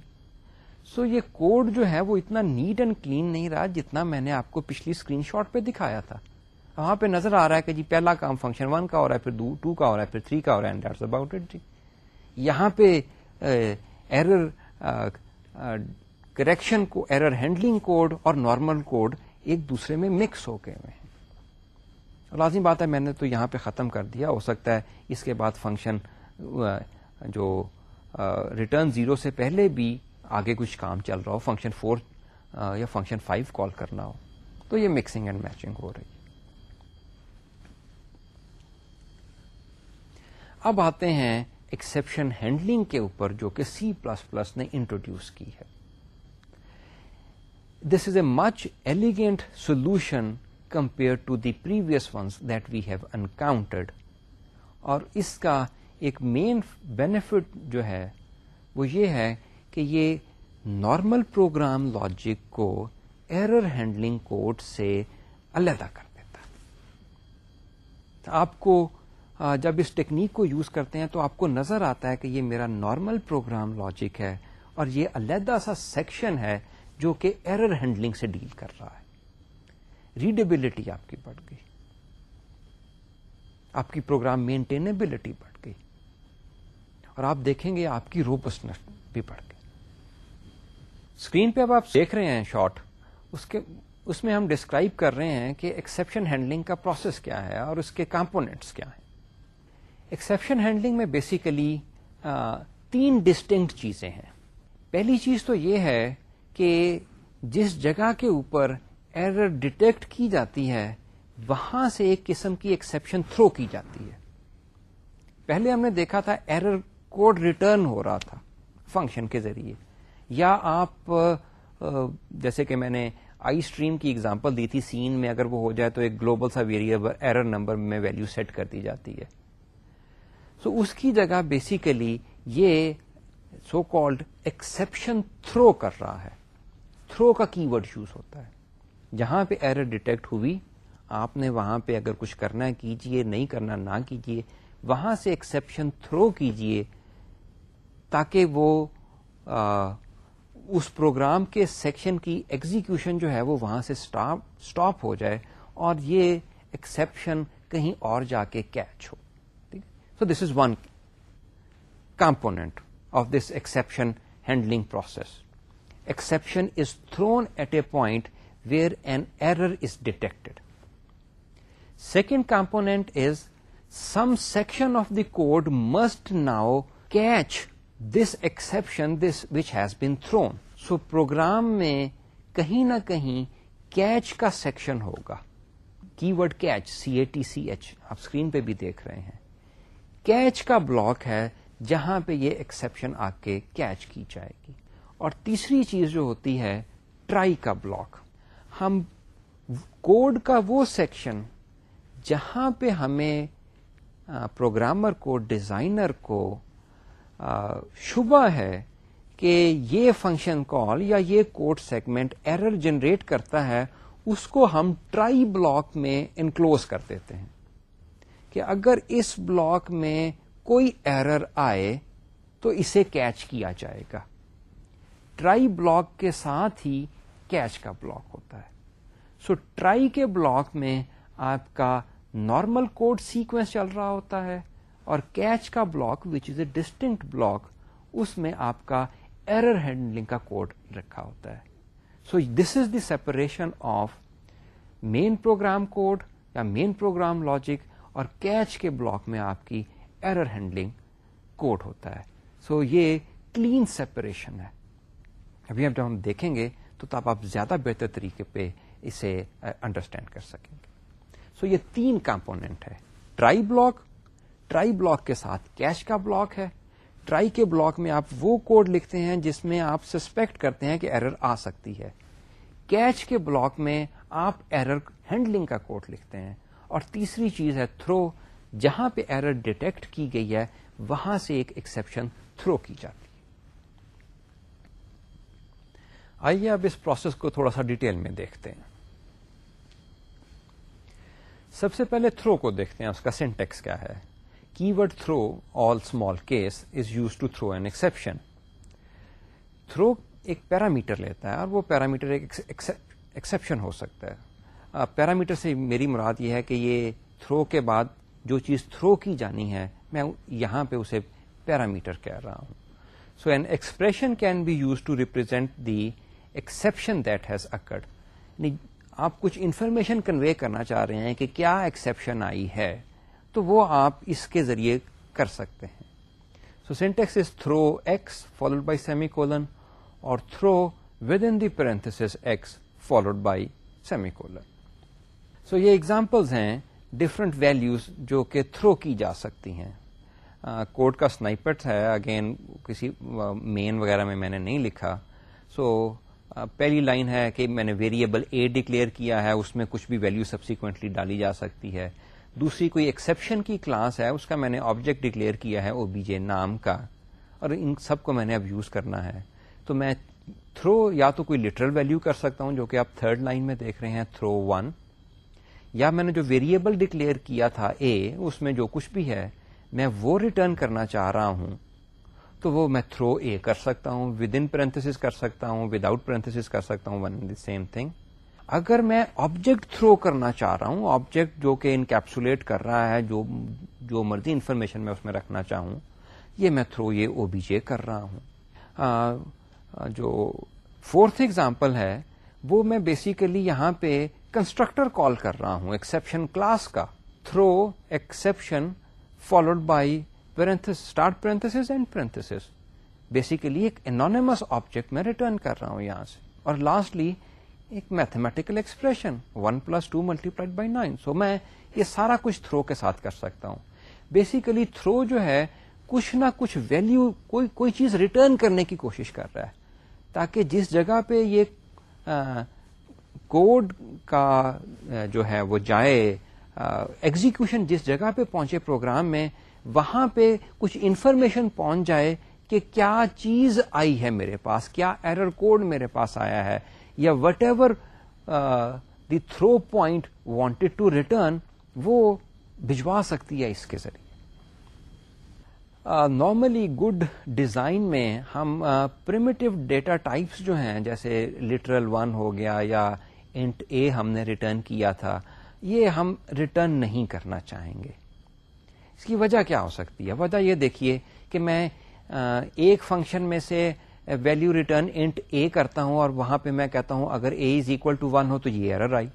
A: so یہ کوڈ جو ہے وہ اتنا نیٹ اینڈ کلین نہیں رہا جتنا میں نے آپ کو پچھلی اسکرین شاٹ پہ دکھایا تھا. وہاں پہ نظر آ رہا ہے کہ جی پہلا کام فنکشن ون کا ہو رہا ہے، پھر ٹو کا ہو رہا ہے، پھر تھری کا ہو رہا ہے اباؤٹ اٹ جی۔ یہاں پہ ایرر کریکشن کو ایرر ہینڈلنگ کوڈ اور نارمل کوڈ ایک دوسرے میں مکس ہو گئے ہوئے ہیں۔ لازمی بات ہے، میں نے تو یہاں پہ ختم کر دیا۔ ہو سکتا ہے اس کے بعد فنکشن جو ریٹرن زیرو سے پہلے بھی آگے کچھ کام چل رہا ہو فنکشن فور یا فنکشن فائیو کال کرنا ہو۔ تو یہ مکسنگ اینڈ میچنگ ہو رہی ہے۔ اب آتے ہیں ایکسپشن ہینڈلنگ کے اوپر جو کہ سی پلس پلس نے انٹروڈیوس کی ہے۔ This is a much elegant solution compare to the previous ones that we have encountered اور اس کا ایک مین بینیفٹ جو ہے وہ یہ ہے کہ یہ نارمل پروگرام لاجک کو ایرر ہینڈلنگ کوڈ سے علیحدہ کر دیتا۔ آپ کو جب اس ٹیکنیک کو یوز کرتے ہیں تو آپ کو نظر آتا ہے کہ یہ میرا نارمل پروگرام لاجک ہے اور یہ علیحدہ سا سیکشن ہے جو کہ ایرر ہینڈلنگ سے ڈیل کر رہا ہے۔ ریڈیبلٹی آپ کی بڑھ گئی۔ آپ کی پروگرام مینٹینبلٹی بڑھ گئی۔ اور آپ دیکھیں گے آپ کی روبسنس بھی بڑھ گئی۔ اسکرین پہ اب آپ دیکھ رہے ہیں شارٹ، اس کے، اس میں ہم ڈسکرائب کر رہے ہیں کہ ایکسپشن ہینڈلنگ کا پروسیس کیا ہے اور اس کے کمپونیٹس کیا ہیں۔ ایکسپشن ہینڈلنگ میں بیسیکلی تین ڈسٹنکٹ چیزیں ہیں۔ پہلی چیز تو یہ ہے کہ جس جگہ کے اوپر ایرر ڈیٹیکٹ کی جاتی ہے، وہاں سے ایک قسم کی ایکسپشن تھرو کی جاتی ہے۔ پہلے ہم نے دیکھا تھا ایرر کوڈ ریٹرن ہو رہا تھا فنکشن کے ذریعے۔ یا آپ جیسے کہ میں نے آئی اسٹریم کی اگزامپل دی تھی سین میں اگر وہ ہو جائے تو ایک گلوبل سا ویریبل ایرر نمبر میں ویلو سیٹ کر دی جاتی ہے۔ سو so اس کی جگہ بیسیکلی یہ سو کالڈ ایکسپشن تھرو کر رہا ہے۔ تھرو کا کی ورڈ یوز ہوتا ہے۔ جہاں پہ ایرر ڈیٹیکٹ ہوئی، آپ نے وہاں پہ اگر کچھ کرنا ہے کیجیے، نہیں کرنا نہ کیجیے، وہاں سے ایکسپشن تھرو کیجیے تاکہ وہ اس پروگرام کے سیکشن کی ایگزیکشن جو ہے وہ وہاں سے اسٹاپ ہو جائے اور یہ ایکسپشن کہیں اور جا کے catch who. So this is one component of this exception handling process exception is thrown at a point where an error is detected second component is some section of the code must now catch this exception this which has been thrown so program میں کہیں نہ کہیں catch کا section ہوگا keyword catch C A T C H آپ screen پہ بھی دیکھ رہے ہیں کیچ کا بلاک ہے جہاں پہ یہ ایکسپشن آ کے کیچ کی جائے گی۔ اور تیسری چیز جو ہوتی ہے، ٹرائی کا بلاک۔ ہم کوڈ کا وہ سیکشن جہاں پہ ہمیں پروگرامر کو، ڈیزائنر کو شبہ ہے کہ یہ فنکشن کال یا یہ کوڈ سیگمنٹ ایرر جنریٹ کرتا ہے، اس کو ہم ٹرائی بلاک میں انکلوز کر دیتے ہیں۔ کہ اگر اس بلاک میں کوئی ایرر آئے تو اسے کیچ کیا جائے گا۔ ٹرائی بلاک کے ساتھ ہی کیچ کا بلاک ہوتا ہے۔ سو so, ٹرائی کے بلاک میں آپ کا نارمل کوڈ سیکوینس چل رہا ہوتا ہے اور کیچ کا block which is a distinct block اس میں آپ کا ایرر ہینڈلنگ کا کوڈ رکھا ہوتا ہے۔ So this is the separation of main program code یا مین پروگرام لاجک اور کیچ کے بلاک میں آپ کی ایرر ہینڈلنگ کوڈ ہوتا ہے۔ سو so یہ کلین سیپریشن ہے۔ ابھی اب جب ہم دیکھیں گے تو تب آپ زیادہ بہتر طریقے پہ اسے انڈرسٹینڈ کر سکیں گے۔ سو so یہ تین کمپونیٹ ہے۔ ٹرائی بلاک ٹرائی بلاک کے ساتھ کیش کا بلاک ہے۔ ٹرائی کے بلاک میں آپ وہ کوڈ لکھتے ہیں جس میں آپ سسپیکٹ کرتے ہیں کہ ایرر آ سکتی ہے۔ کیچ کے بلاک میں آپ ایرر ہینڈلنگ کا کوڈ لکھتے ہیں۔ اور تیسری چیز ہے تھرو جہاں پہ ایرر ڈیٹیکٹ کی گئی ہے، وہاں سے ایک ایکسپشن تھرو کی جاتی ہے۔ آئیے اب اس پروسیس کو تھوڑا سا ڈیٹیل میں دیکھتے ہیں۔ سب سے پہلے تھرو کو دیکھتے ہیں، اس کا سینٹیکس کیا ہے۔ Keyword throw all small case is use to throw an exception throw ایک پیرامیٹر لیتا ہے اور وہ پیرامیٹر ایک ایکسپشن ہو سکتا ہے۔ پیرامیٹر سے میری مراد یہ ہے کہ یہ تھرو کے بعد جو چیز تھرو کی جانی ہے، میں یہاں پہ اسے پیرامیٹر کہہ رہا ہوں۔ So an expression can be use to represent the exception that has occurred آپ کچھ انفارمیشن کنوے کرنا چاہ رہے ہیں کہ کیا ایکسپشن آئی ہے، تو وہ آپ اس کے ذریعے کر سکتے ہیں۔ So syntax is throw x followed by semicolon اور throw within the parenthesis x followed by semicolon so یہ ایگزامپلز ہیں ڈفرنٹ ویلوز جو کہ تھرو کی جا سکتی ہیں. کوڈ کا سنائپٹ ہے. اگین کسی مین وغیرہ میں میں نے نہیں لکھا. سو پہلی لائن ہے کہ میں نے ویریبل اے ڈکلیئر کیا ہے. اس میں کچھ بھی ویلو سبسیکوینٹلی ڈالی جا سکتی ہے. دوسری کوئی ایکسپشن کی کلاس ہے. اس کا میں نے آبجیکٹ ڈکلیئر کیا ہے او بی جے نام کا. اور ان سب کو میں نے اب یوز کرنا ہے. تو میں تھرو یا تو کوئی لٹرل ویلو کر سکتا ہوں جو کہ آپ تھرڈ لائن میں دیکھ رہے ہیں. تھرو ون یا میں نے جو ویریبل ڈکلیئر کیا تھا اے اس میں جو کچھ بھی ہے میں وہ ریٹرن کرنا چاہ رہا ہوں تو وہ میں تھرو اے کر سکتا ہوں ود ان پرنتھس کر سکتا ہوں ود آؤٹ پرنتھس کر سکتا ہوں ون سیم تھنگ اگر میں آبجیکٹ تھرو کرنا چاہ رہا ہوں آبجیکٹ جو کہ انکیپسولیٹ کر رہا ہے جو جو مرضی انفارمیشن میں اس میں رکھنا چاہوں یہ میں تھرو یہ او بی جے کر رہا ہوں. آ, جو فورتھ ایگزامپل ہے وہ میں بیسیکلی یہاں پہ کنسٹرکٹر کال کر رہا ہوں ایکسپشن کلاس کا۔ Throw exception followed by start and basically ایک انانیمس آبجیکٹ میں ریٹرن کر رہا ہوں یہاں سے۔ اور لاسٹلی ایک mathematical expression one plus two multiplied by nine so میں یہ سارا کچھ تھرو کے ساتھ کر سکتا ہوں۔ بیسیکلی تھرو جو ہے، کچھ نہ کچھ ویلو کوئی کوئی چیز ریٹرن کرنے کی کوشش کر رہا ہے۔ تاکہ جس جگہ پہ یہ کوڈ کا جو ہے وہ جائے ایگزیکشن جس جگہ پہ پہنچے پروگرام میں، وہاں پہ کچھ انفارمیشن پہنچ جائے کہ کیا چیز آئی ہے میرے پاس، کیا ایرر کوڈ میرے پاس آیا ہے، یا whatever the throw point wanted to return وہ بھجوا سکتی ہے اس کے ذریعے۔ نارملی گڈ ڈیزائن میں ہم پریمیٹو ڈیٹا ٹائپس جو ہیں، جیسے لٹرل ون ہو گیا یا انٹ اے ہم نے ریٹرن کیا تھا، یہ ہم ریٹرن نہیں کرنا چاہیں گے۔ اس کی وجہ کیا ہو سکتی ہے؟ وجہ یہ دیکھیے کہ میں ایک فنکشن میں سے ویلو ریٹرن انٹ اے کرتا ہوں اور وہاں پہ میں کہتا ہوں اگر a is equal to one ہو تو یہ ایرر آئی۔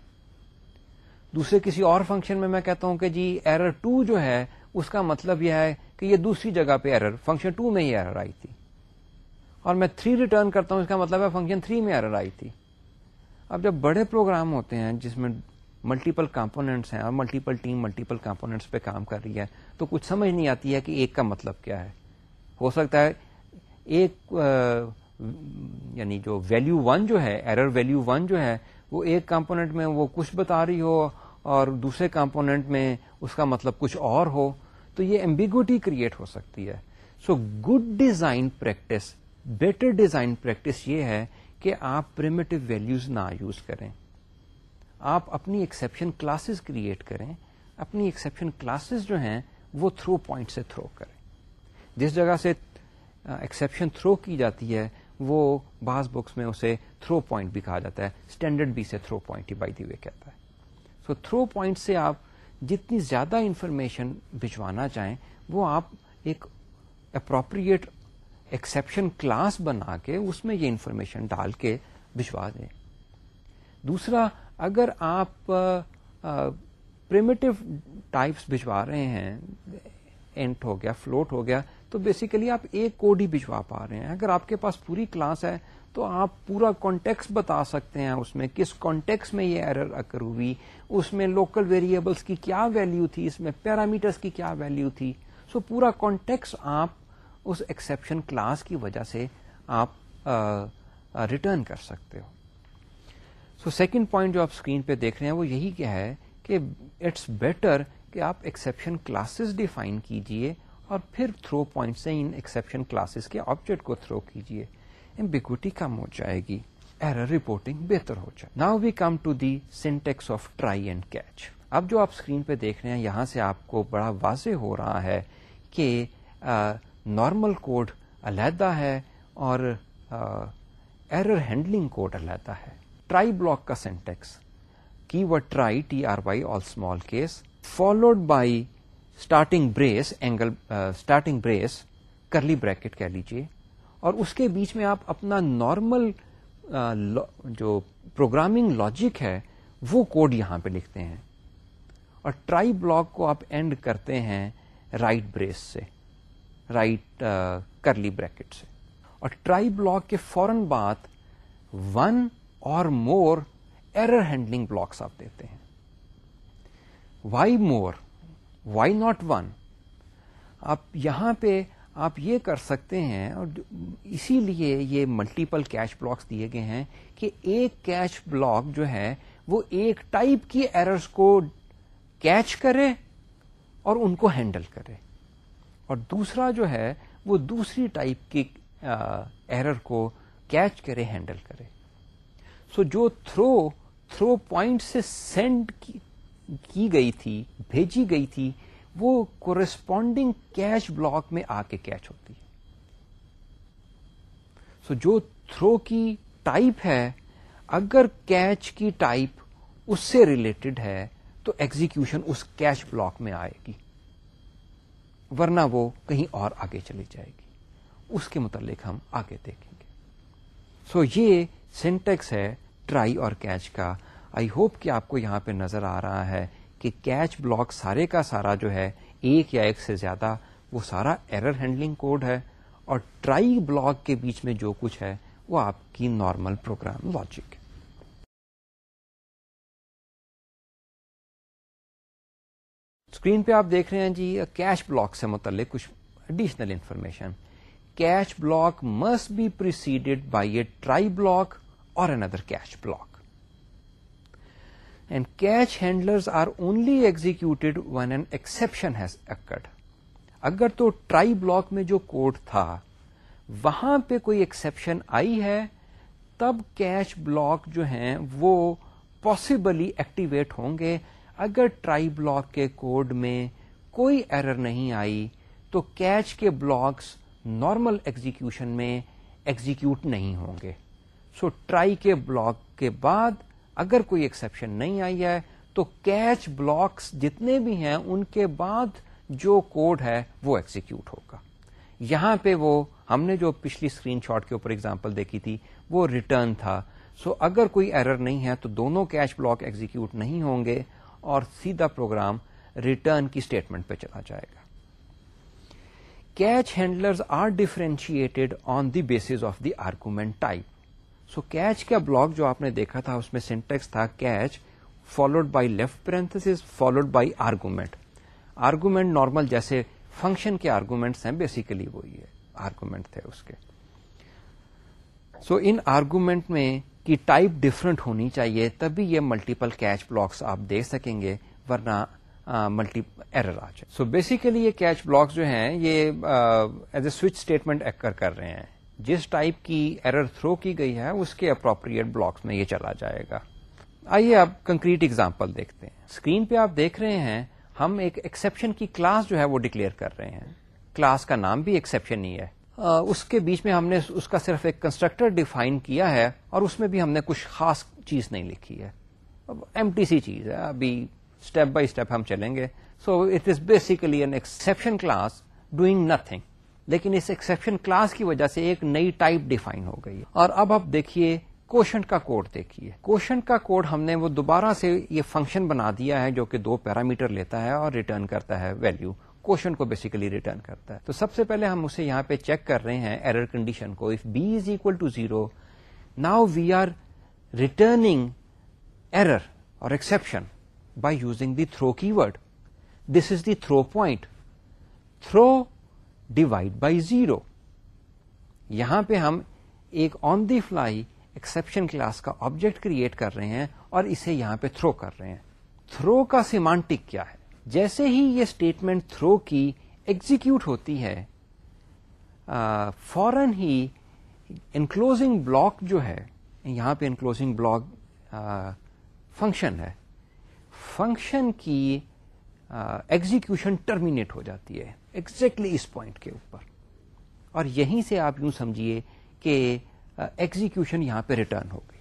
A: دوسرے کسی اور فنکشن میں میں کہتا ہوں کہ جی ایرر ٹو جو ہے، اس کا مطلب یہ ہے کہ یہ دوسری جگہ پہ ایرر، فنکشن ٹو میں ہی ایرر آئی تھی۔ اور میں تھری ریٹرن کرتا ہوں، اس کا مطلب ہے فنکشن تھری میں ایرر آئی تھی۔ اب جب بڑے پروگرام ہوتے ہیں جس میں ملٹیپل کمپونیٹس ہیں اور ملٹیپل ٹیم ملٹیپل کمپونیٹس پہ کام کر رہی ہے، تو کچھ سمجھ نہیں آتی ہے کہ ایک کا مطلب کیا ہے۔ ہو سکتا ہے ایک یعنی جو ویلو ون جو ہے ایرر ویلو ون جو ہے، وہ ایک کمپونیٹ میں وہ کچھ بتا رہی ہو اور دوسرے کمپونیٹ میں اس کا مطلب کچھ اور ہو، تو یہ ایمبیگوٹی کریٹ ہو سکتی ہے۔ So good design practice better design practice یہ ہے کہ آپ پریمیٹو ویلوز نہ یوز کریں۔ آپ اپنی ایکسپشن کلاسز کریٹ کریں۔ اپنی ایکسپشن کلاسز جو ہیں، وہ تھرو پوائنٹ سے تھرو کریں۔ جس جگہ سے ایکسپشن تھرو کی جاتی ہے، وہ بعض بکس میں اسے تھرو پوائنٹ بھی کہا جاتا ہے۔ اسٹینڈرڈ بی سے تھرو پوائنٹ ہی بائی دی وے کہتا ہے۔ سو تھرو پوائنٹ سے آپ جتنی زیادہ انفارمیشن بھجوانا چاہیں، وہ آپ ایک اپروپریٹ ایکسپشن کلاس بنا کے اس میں یہ انفارمیشن ڈال کے بھجوا دیں۔ دوسرا اگر آپ پریمیٹو ٹائپس بھجوا رہے ہیں اینٹ ہو گیا فلوٹ ہو گیا تو بیسیکلی آپ ایک کوڈ ہی بھجوا پا رہے ہیں۔ اگر آپ کے پاس پوری کلاس ہے تو آپ پورا کانٹیکس بتا سکتے ہیں اس میں کس کانٹیکس میں یہ ایرر اکر ہوئی اس میں لوکل ویریبلس کی کیا ویلو تھی اس میں پیرامیٹرس کی کیا ویلو تھی۔ سو so, پورا کانٹیکس آپ اس ایکسپشن کلاس کی وجہ سے آپ ریٹرن کر سکتے ہو۔ سو سیکنڈ پوائنٹ جو آپ اسکرین پہ دیکھ رہے ہیں وہ یہی کیا ہے کہ اٹس بیٹر کہ آپ ایکسپشن کلاسز ڈیفائن کیجیے اور پھر تھرو پوائنٹ سے ان ایکسپشن کلاسز کے آبجیکٹ کو تھرو کیجیے۔ امبیگوٹی کم ہو جائے گی ایرر رپورٹنگ بہتر ہو جائے۔ Now we come to the syntax of try and catch اب جو آپ اسکرین پہ دیکھ رہے ہیں، یہاں سے آپ کو بڑا واضح ہو رہا ہے کہ نارمل کوڈ علیحدہ ہے اور ایرر ہینڈلنگ کوڈ علیحدہ ہے۔ ٹرائی بلاک کا syntax keyword try T R Y all small case followed by starting brace angle starting brace curly bracket کہہ لیجیے اور اس کے بیچ میں آپ اپنا نارمل جو پروگرامنگ لاجک ہے، وہ کوڈ یہاں پہ لکھتے ہیں۔ اور ٹرائی بلاک کو آپ اینڈ کرتے ہیں رائٹ بریس سے۔ رائٹ کرلی بریکٹ سے اور ٹرائی بلاک کے فوراً بعد ون اور مور ایرر ہینڈلنگ بلاکس آپ دیتے ہیں why more why not one آپ یہاں پہ آپ یہ کر سکتے ہیں اور اسی لیے یہ ملٹیپل کیش بلاکس دیے گئے ہیں کہ ایک کیش بلاک جو ہے وہ ایک ٹائپ کی ایررز کو کیچ کرے اور ان کو ہینڈل کرے اور دوسرا جو ہے وہ دوسری ٹائپ کی ایرر کو کیچ کرے ہینڈل کرے۔ سو so جو تھرو تھرو پوائنٹ سے سینڈ کی گئی تھی بھیجی گئی تھی وہ کورسپونڈنگ کیش بلاک میں آ کے کیچ ہوتی ہے۔ سو so, جو تھرو کی ٹائپ ہے اگر کیچ کی ٹائپ اس سے ریلیٹڈ ہے تو ایگزیکشن اس کیش بلاک میں آئے گی۔ ورنہ وہ کہیں اور آگے چلی جائے گی۔ اس کے متعلق ہم آگے دیکھیں گے۔ سو so, یہ سینٹیکس ہے ٹرائی اور کیچ کا۔ آئی ہوپ کہ آپ کو یہاں پہ نظر آ رہا ہے کہ کیچ بلاک سارے کا سارا جو ہے ایک یا ایک سے زیادہ وہ سارا ایرر ہینڈلنگ کوڈ ہے۔ اور ٹرائی بلاک کے بیچ میں جو کچھ ہے وہ آپ کی نارمل پروگرام لاجک ہے۔ اسکرین پہ آپ دیکھ رہے ہیں جی کیش بلاک سے متعلق کچھ additional information catch block must be preceded by a try block اور اندر catch block and catch handlers are only executed when an exception has occurred اگر تو ٹرائی بلاک میں جو کوڈ تھا، وہاں پہ کوئی ایکسپشن آئی ہے، تب کیچ بلاک جو ہیں وہ پاسبلی ایکٹیویٹ ہوں گے۔ اگر ٹرائی بلاک کے کوڈ میں کوئی ایرر نہیں آئی تو کیچ کے بلاکس نارمل ایگزیکشن میں ایگزیکیوٹ نہیں ہوں گے۔ سو ٹرائی کے بلاک کے بعد اگر کوئی ایکسپشن نہیں آئی ہے تو کیچ بلاکس جتنے بھی ہیں ان کے بعد جو کوڈ ہے وہ ایکزیکیوٹ ہوگا۔ یہاں پہ وہ ہم نے جو پچھلی اسکرین شاٹ کے اوپر اگزامپل دیکھی تھی وہ ریٹرن تھا۔ سو so, اگر کوئی ایرر نہیں ہے تو دونوں کیچ بلاک ایگزیکیوٹ نہیں ہوں گے۔ اور سیدھا پروگرام ریٹرن کی اسٹیٹمنٹ پہ چلا جائے گا۔ Catch handler are differentiated on the base of the argument type. So catch کا بلاک جو آپ نے دیکھا تھا، اس میں سینٹیکس تھا catch followed by left parenthesis followed by argument argument normal جیسے فنکشن کے آرگومینٹس ہیں، بیسیکلی وہی ہے آرگومینٹ تھے اس کے۔ سو ان آرگومینٹ میں کی ٹائپ ڈفرنٹ ہونی چاہیے، تبھی یہ ملٹیپل کیچ بلاکس آپ دے سکیں گے، ورنہ ملٹی ایرر آ جائے۔ سو بیسیکلی یہ کیچ بلاکس جو ہیں، یہ as a switch statement acre کر رہے ہیں۔ جس ٹائپ کی ایرر تھرو کی گئی ہے، اس کے اپروپریٹ بلاکس میں یہ چلا جائے گا۔ آئیے آپ کنکریٹ اگزامپل دیکھتے ہیں۔ اسکرین پہ آپ دیکھ رہے ہیں، ہم ایک ایکسپشن کی کلاس جو ہے وہ ڈکلیئر کر رہے ہیں۔ کلاس کا نام بھی ایکسپشن ہی ہے۔ اس کے بیچ میں ہم نے اس کا صرف ایک کنسٹرکٹر ڈیفائن کیا ہے اور اس میں بھی ہم نے کچھ خاص چیز نہیں لکھی ہے۔ ایم ٹی سی چیز ہے، ابھی اسٹیپ بائی اسٹیپ ہم چلیں گے۔ So it is basically an exception class doing nothing لیکن اس ایکسپشن کلاس کی وجہ سے ایک نئی ٹائپ ڈیفائن ہو گئی۔ اور اب آپ دیکھیے کوشن کا کوڈ دیکھیے۔ کوشن کا کوڈ ہم نے وہ دوبارہ سے یہ فنکشن بنا دیا ہے جو کہ دو پیرامیٹر لیتا ہے اور ریٹرن کرتا ہے ویلو کوشن کو بیسیکلی ریٹرن کرتا ہے۔ تو سب سے پہلے ہم اسے یہاں پہ چیک کر رہے ہیں ایرر کنڈیشن کو۔ If B is equal to zero now we are returning error or exception by using the throw keyword this is the throw point throw divide by zero یہاں پہ ہم ایک on the fly exception class کا object create کر رہے ہیں اور اسے یہاں پہ تھرو کر رہے ہیں۔ تھرو کا سیمانٹک کیا ہے؟ جیسے ہی یہ اسٹیٹمنٹ تھرو کی ایگزیکیوٹ ہوتی ہے فورن ہی انکلوزنگ بلاک جو ہے، یہاں پہ انکلوزنگ بلاک فنکشن ہے۔ فنکشن کی ایگزیکشن ٹرمینیٹ ہو جاتی ہے ایگزیکٹلی اس پوائنٹ کے اوپر۔ اور یہیں سے آپ یوں سمجھیے کہ ایگزیکشن یہاں پہ ریٹرن ہو گئی۔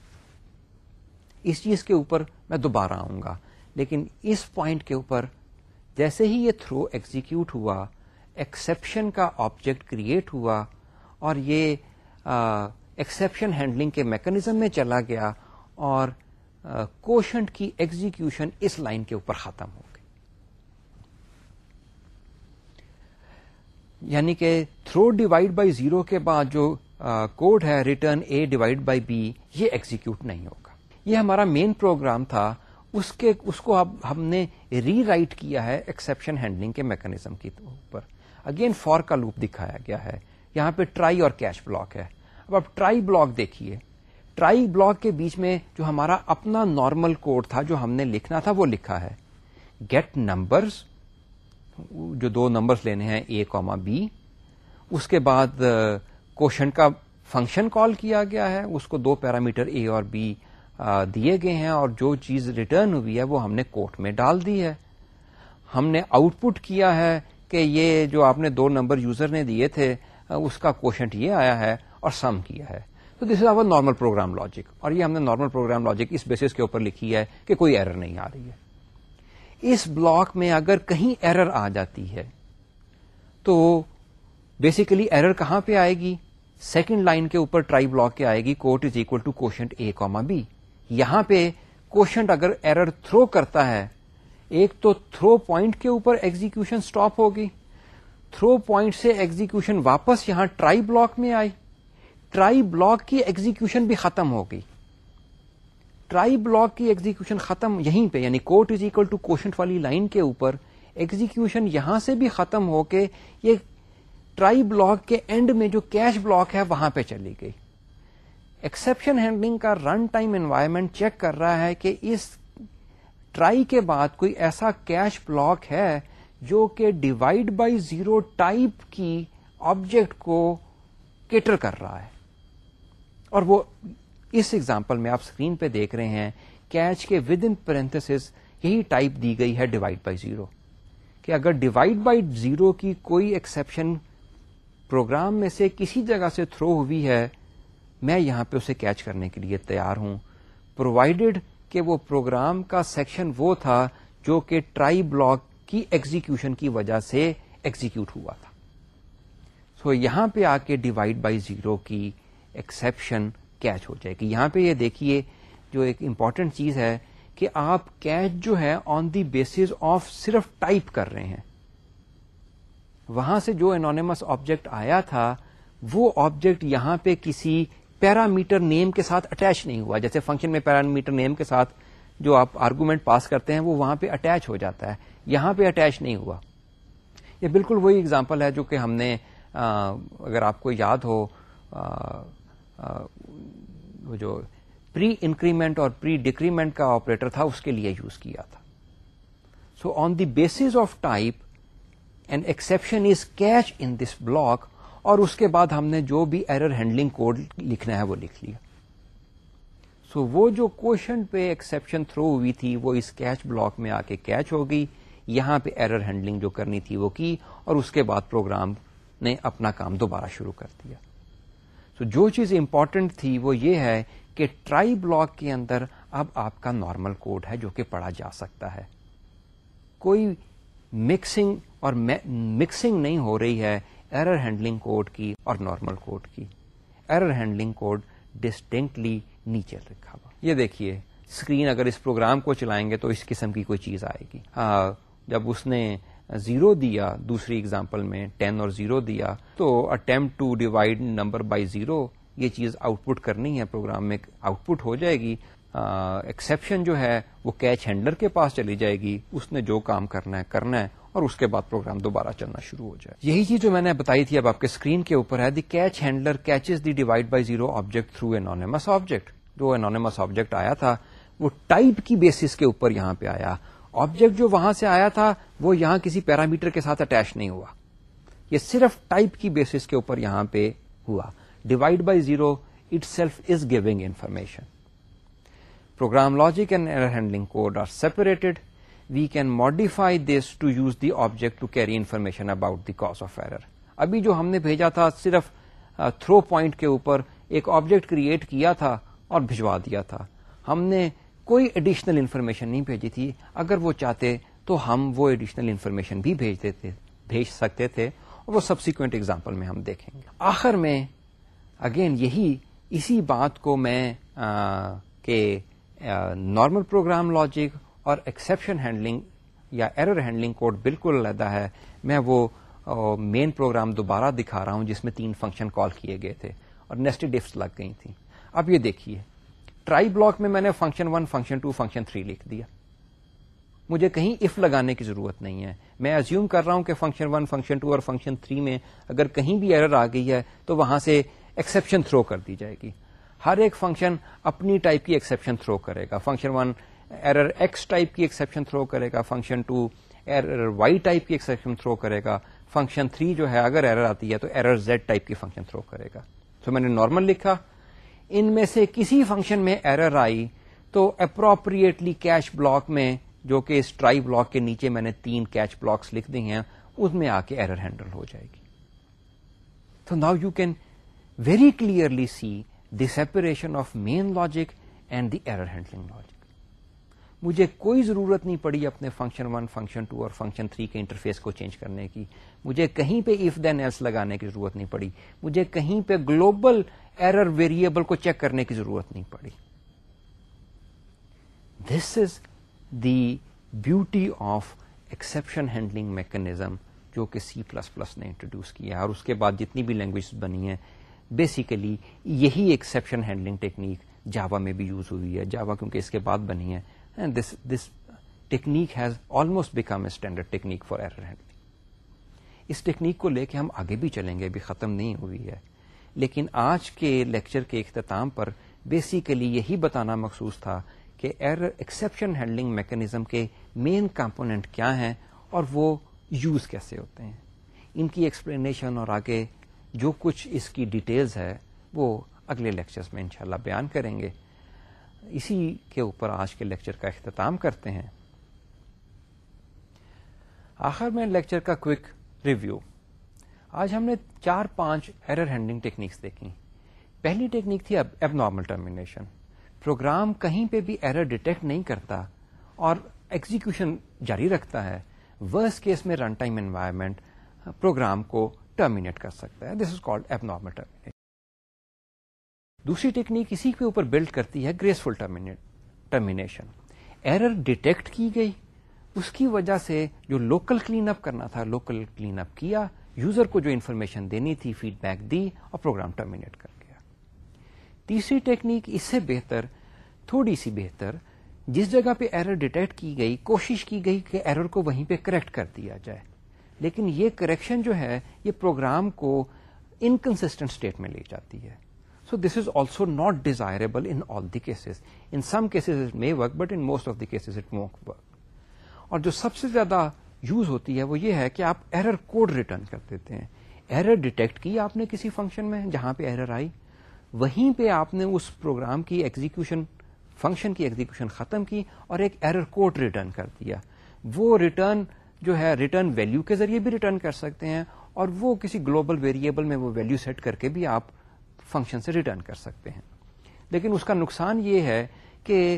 A: اس چیز کے اوپر میں دوبارہ آؤں گا، لیکن اس پوائنٹ کے اوپر جیسے ہی یہ تھرو ایگزیکیوٹ ہوا ایکسپشن کا آبجیکٹ کریٹ ہوا اور یہ ایکسپشن ہینڈلنگ کے میکنیزم میں چلا گیا اور کوشنٹ کی ایگزیکشن اس لائن کے اوپر ختم ہو گئی۔ یعنی کہ تھرو ڈیوائڈ بائی زیرو کے بعد جو کوڈ ہے return A divide by B یہ ایگزیکیوٹ نہیں ہوگا۔ یہ ہمارا مین پروگرام تھا۔ اس کے اس کو اب ہم نے ری رائٹ کیا ہے ایکسپشن ہینڈلنگ کے میکنیزم کے اوپر۔ اگین فور کا لوپ دکھایا گیا ہے۔ یہاں پہ ٹرائی اور کیش بلاک ہے۔ اب آپ ٹرائی بلاک دیکھیے۔ ٹرائی بلاک کے بیچ میں جو ہمارا اپنا نارمل کوڈ تھا جو ہم نے لکھنا تھا وہ لکھا ہے۔ گیٹ نمبرز جو دو نمبرز لینے ہیں اے کوما بی اس کے بعد کوشن کا فنکشن کال کیا گیا ہے۔ اس کو دو پیرامیٹر اے اور بی دیے گئے ہیں اور جو چیز ریٹرن ہوئی ہے وہ ہم نے کوٹ میں ڈال دی ہے۔ ہم نے آؤٹ پٹ کیا ہے کہ یہ جو آپ نے دو نمبر یوزر نے دیے تھے اس کا کوشنٹ یہ آیا ہے اور سم کیا ہے۔ تو this is our normal program logic اور یہ ہم نے نارمل پروگرام لاجک اس بیسس کے اوپر لکھی ہے کہ کوئی ایرر نہیں آ رہی ہے۔ اس بلاک میں اگر کہیں ایرر آ جاتی ہے، تو بیسیکلی ایرر کہاں پہ آئے گی؟ سیکنڈ لائن کے اوپر ٹرائی بلاک کے آئے گی۔ Quot is equal to quotient A comma B یہاں پہ کوشنٹ اگر ایرر تھرو کرتا ہے، ایک تو تھرو پوائنٹ کے اوپر ایگزیکشن اسٹاپ ہوگی۔ تھرو پوائنٹ سے ایگزیکشن واپس یہاں ٹرائی بلاک میں آئی۔ ٹرائی بلاک کی ایگزیکشن بھی ختم ہو گئی ٹرائی بلاک کی ایگزیکشن ختم یہیں پہ یعنی quote is equal to quotient والی لائن کے اوپر ایگزیکشن یہاں سے بھی ختم ہو کے یہ ٹرائی بلاک کے اینڈ میں جو کیش بلاک ہے، وہاں پہ چلی گئی۔ ایکسپشن ہینڈلنگ کا رن ٹائم انوائرمنٹ چیک کر رہا ہے کہ اس ٹرائی کے بعد کوئی ایسا کیش بلاک ہے جو کہ ڈیوائڈ بائی زیرو ٹائپ کی آبجیکٹ کو کیٹر کر رہا ہے۔ اور وہ اس ایگزامپل میں آپ اسکرین پہ دیکھ رہے ہیں کیچ کے ود ان پرنتس یہی ٹائپ دی گئی ہے ڈیوائڈ بائی زیرو کہ اگر ڈیوائڈ بائی زیرو کی کوئی ایکسپشن پروگرام میں سے کسی جگہ سے تھرو ہوئی ہے میں یہاں پہ اسے کیچ کرنے کے لیے تیار ہوں۔ پرووائڈیڈ کہ وہ پروگرام کا سیکشن وہ تھا جو کہ ٹرائی بلاک کی ایگزیکشن کی وجہ سے ایگزیکیوٹ ہوا تھا۔ سو so, یہاں پہ آ کے ڈیوائڈ بائی زیرو کی ایکسپشن کیچ ہو جائے گی۔ یہاں پہ یہ دیکھیے جو ایک امپورٹنٹ چیز ہے کہ آپ کیچ جو ہے آن دی بیس آف صرف ٹائپ کر رہے ہیں۔ وہاں سے جو انونیمس آبجیکٹ آیا تھا وہ آبجیکٹ یہاں پہ کسی پیرامیٹر نیم کے ساتھ اٹیچ نہیں ہوا۔ جیسے فنکشن میں پیرامیٹر نیم کے ساتھ جو آپ آرگومنٹ پاس کرتے ہیں، وہ وہاں پہ اٹیچ ہو جاتا ہے۔ یہاں پہ اٹیچ نہیں ہوا۔ یہ بالکل وہی اگزامپل ہے جو کہ ہم نے اگر آپ کو یاد ہو جو پری انکریمنٹ اور پری ڈیکریمنٹ کا آپریٹر تھا، اس کے لیے یوز کیا تھا۔ So on the base of type an exception is catch in this block اور اس کے بعد ہم نے جو بھی ایرر ہینڈلنگ کوڈ لکھنا ہے وہ لکھ لیا۔ سو so, وہ جو کوشچن پہ ایکسپشن تھرو ہوئی تھی وہ اس کیچ بلاک میں آ کے کیچ ہوگی یہاں پہ ایرر ہینڈلنگ جو کرنی تھی وہ کی اور اس کے بعد پروگرام نے اپنا کام دوبارہ شروع کر دیا۔ سو so, جو چیز امپورٹنٹ تھی وہ یہ ہے کہ ٹرائی بلاک کے اندر اب آپ کا نارمل کوڈ ہے جو کہ پڑھا جا سکتا ہے۔ کوئی مکسنگ اور مکسنگ نہیں ہو رہی ہے۔ ایرر ہینڈلنگ کوڈ کی اور نارمل کوڈ کی. ایرر ہینڈلنگ کوڈ ڈسٹنکٹلی نیچے رکھا ہوا. یہ دیکھیے اسکرین اگر اس پروگرام کو چلائیں گے تو اس قسم کی کوئی چیز آئے گی. ہاں، جب اس نے زیرو دیا دوسری اگزامپل میں ٹین اور زیرو دیا، تو attempt to divide number by zero یہ چیز آؤٹ پٹ کرنی ہے پروگرام میں آؤٹ پٹ ہو جائے گی. ایکسپشن جو ہے، وہ کیچ ہینڈلر کے پاس چلی جائے گی. اس نے جو کام کرنا ہے کرنا ہے. اور اس کے بعد پروگرام دوبارہ چلنا شروع ہو جائے۔ یہی چیز جو میں نے بتائی تھی اب آپ کے اسکرین کے اوپر ہے۔ The catch handler catches the divide by zero object through ins object جو انس آبجیکٹ آیا تھا، وہ ٹائپ کی بیسس کے اوپر یہاں پہ آیا۔ آبجیکٹ جو وہاں سے آیا تھا، وہ یہاں کسی پیرامیٹر کے ساتھ اٹیچ نہیں ہوا۔ یہ صرف ٹائپ کی بیسس کے اوپر یہاں پہ ہوا۔ Divide by zero itself is giving information program logic and handling code are separated we can modify this to use the object to carry information about the cause of error ابھی جو ہم نے بھیجا تھا صرف تھرو پوائنٹ کے اوپر ایک آبجیکٹ کریٹ کیا تھا اور بھجوا دیا تھا۔ ہم نے کوئی ایڈیشنل انفارمیشن نہیں بھیجی تھی۔ اگر وہ چاہتے تو ہم وہ ایڈیشنل انفارمیشن بھی بھیجتے تھے بھیج سکتے تھے اور وہ سبسیکوینٹ ایگزامپل میں ہم دیکھیں گے۔ آخر میں اگین یہی، اسی بات کو میں کہ نارمل پروگرام لاجک اور ایکسپشن ہینڈلنگ یا ایرر ہینڈلنگ کوڈ بالکل علیحدہ ہے۔ میں وہ مین پروگرام دوبارہ دکھا رہا ہوں جس میں تین فنکشن کال کیے گئے تھے اور نیسٹ ڈفٹ لگ گئی تھیں۔ اب یہ دیکھیے۔ ٹرائی بلاک میں میں نے function one function two function three لکھ دیا۔ مجھے کہیں اف لگانے کی ضرورت نہیں ہے۔ میں ازیوم کر رہا ہوں کہ فنکشن ون فنکشن ٹو اور فنکشن تھری میں اگر کہیں بھی ایرر آ گئی ہے تو وہاں سے ایکسپشن تھرو کر دی جائے گی۔ ہر ایک فنکشن اپنی ٹائپ کی ایکسپشن تھرو کرے گا۔ Function one error X type کی ایکسپشن تھرو کرے گا function two error Y type کی ایکسپشن تھرو کرے گا فنکشن تھری جو ہے اگر ایرر آتی ہے تو ایرر زیڈ ٹائپ کی فنکشن تھرو کرے گا. تو میں نے نارمل لکھا. ان میں سے کسی فنکشن میں ایرر آئی تو اپروپریٹلی کیش بلاک میں، جو کہ اس ٹرائی بلاک کے نیچے میں نے تین کیچ بلاکس لکھ دی ہیں، اس میں آ کے ایرر ہینڈل ہو جائے گی. تو now you can very clearly see the separation of main logic and the error handling logic مجھے کوئی ضرورت نہیں پڑی اپنے فنکشن ون فنکشن ٹو اور فنکشن تھری کے انٹرفیس کو چینج کرنے کی۔ مجھے کہیں پہ اف دین ایلس لگانے کی ضرورت نہیں پڑی۔ مجھے کہیں پہ گلوبل ایرر ویریبل کو چیک کرنے کی ضرورت نہیں پڑی۔ This is the beauty of exception handling mechanism جو کہ سی پلس پلس نے انٹروڈیوس کیا ہے اور اس کے بعد جتنی بھی لینگویج بنی ہیں بیسیکلی یہی ایکسپشن ہینڈلنگ ٹیکنیک جاوا میں بھی یوز ہوئی ہے۔ جاوا کیونکہ اس کے بعد بنی ہے this this technique has almost become a standard technique for error handling us technique کو لے کے ہم آگے بھی چلیں گے، ابھی ختم نہیں ہوئی ہے۔ لیکن آج کے لیکچر کے اختتام پر بیسیکلی یہی بتانا مخصوص تھا کہ ایرر ایکسپشن ہینڈلنگ میکنیزم کے مین کمپونیٹ کیا ہیں اور وہ یوز کیسے ہوتے ہیں۔ ان کی ایکسپلینیشن اور آگے جو کچھ اس کی ڈیٹیلز ہے وہ اگلے لیکچرز میں انشاءاللہ بیان کریں گے۔ اسی کے اوپر آج کے لیکچر کا اختتام کرتے ہیں۔ آخر میں لیکچر کا کوئک ریویو۔ آج ہم نے چار پانچ ایرر ہینڈلنگ ٹیکنیکس دیکھی۔ پہلی ٹیکنیک تھی اب نارمل ٹرمینیشن پروگرام کہیں پہ بھی ایرر ڈیٹیکٹ نہیں کرتا اور ایگزیکشن جاری رکھتا ہے۔ ورس کیس میں رن ٹائم انوائرمنٹ پروگرام کو ٹرمینیٹ کر سکتا ہے۔ This is called abnormal termination دوسری ٹیکنیک اسی کے اوپر بلڈ کرتی ہے گریسفل ٹرمینیشن۔ ایرر ڈیٹیکٹ کی گئی۔ اس کی وجہ سے جو لوکل کلین اپ کرنا تھا لوکل کلین اپ کیا یوزر کو جو انفارمیشن دینی تھی فیڈ بیک دی اور پروگرام ٹرمینیٹ کر گیا۔ تیسری ٹیکنیک اس سے بہتر، تھوڑی سی بہتر، جس جگہ پہ ایرر ڈیٹیکٹ کی گئی، کوشش کی گئی کہ ایرر کو وہیں پہ کریکٹ کر دیا جائے۔ لیکن یہ کریکشن جو ہے، یہ پروگرام کو انکنسٹنٹ اسٹیٹ میں لے جاتی ہے۔ So this is also not desirable in all the cases in some cases it may work but in most of the cases it won't work اور جو سب سے زیادہ یوز ہوتی ہے وہ یہ ہے کہ آپ ایرر کوڈ ریٹرن کر دیتے ہیں. ایرر ڈیٹیکٹ کی آپ نے کسی فنکشن میں جہاں پہ ایرر آئی. وہیں پہ آپ نے اس پروگرام کی ایگزیکشن فنکشن کی ایگزیکشن ختم کی اور ایک ایرر کوڈ ریٹرن کر دیا. وہ ریٹرن جو ہے ریٹرن ویلو کے ذریعے بھی ریٹرن کر سکتے ہیں اور وہ کسی گلوبل ویریبل میں وہ ویلو سیٹ کر کے بھی آپ فنکشن سے ریٹرن کر سکتے ہیں۔ لیکن اس کا نقصان یہ ہے کہ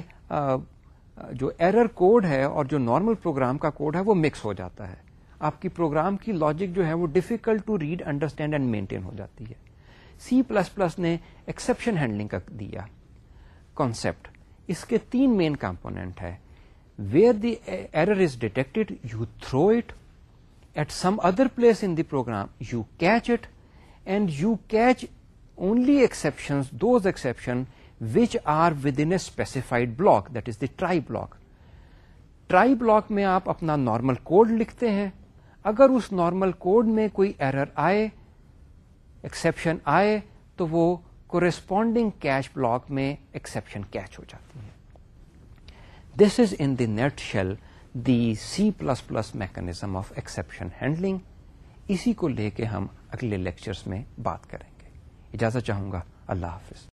A: جو ایرر کوڈ ہے اور جو نارمل پروگرام کا کوڈ ہے وہ مکس ہو جاتا ہے۔ آپ کی پروگرام کی لاجک جو ہے وہ difficult to read understand and maintain ہو جاتی ہے۔ سی پلس پلس نے ایکسپشن ہینڈلنگ کا دیا۔ کانسپٹ اس کے تین مین کمپونیٹ ہے۔ Where the error is detected you throw it at some other place in the program you catch it and you catch only exception those exception which are within a specified block that is the try block try block میں آپ اپنا normal code لکھتے ہیں. اگر اس normal code میں کوئی error آئے exception آئے، تو وہ کورسپونڈنگ کیش بلاک میں ایکسپشن کیچ ہو جاتی ہے. This is in the nutshell the C plus plus mechanism of exception handling اسی کو لے کے ہم اگلے لیکچرس میں بات کریں. اجازت چاہوں گا۔ اللہ حافظ۔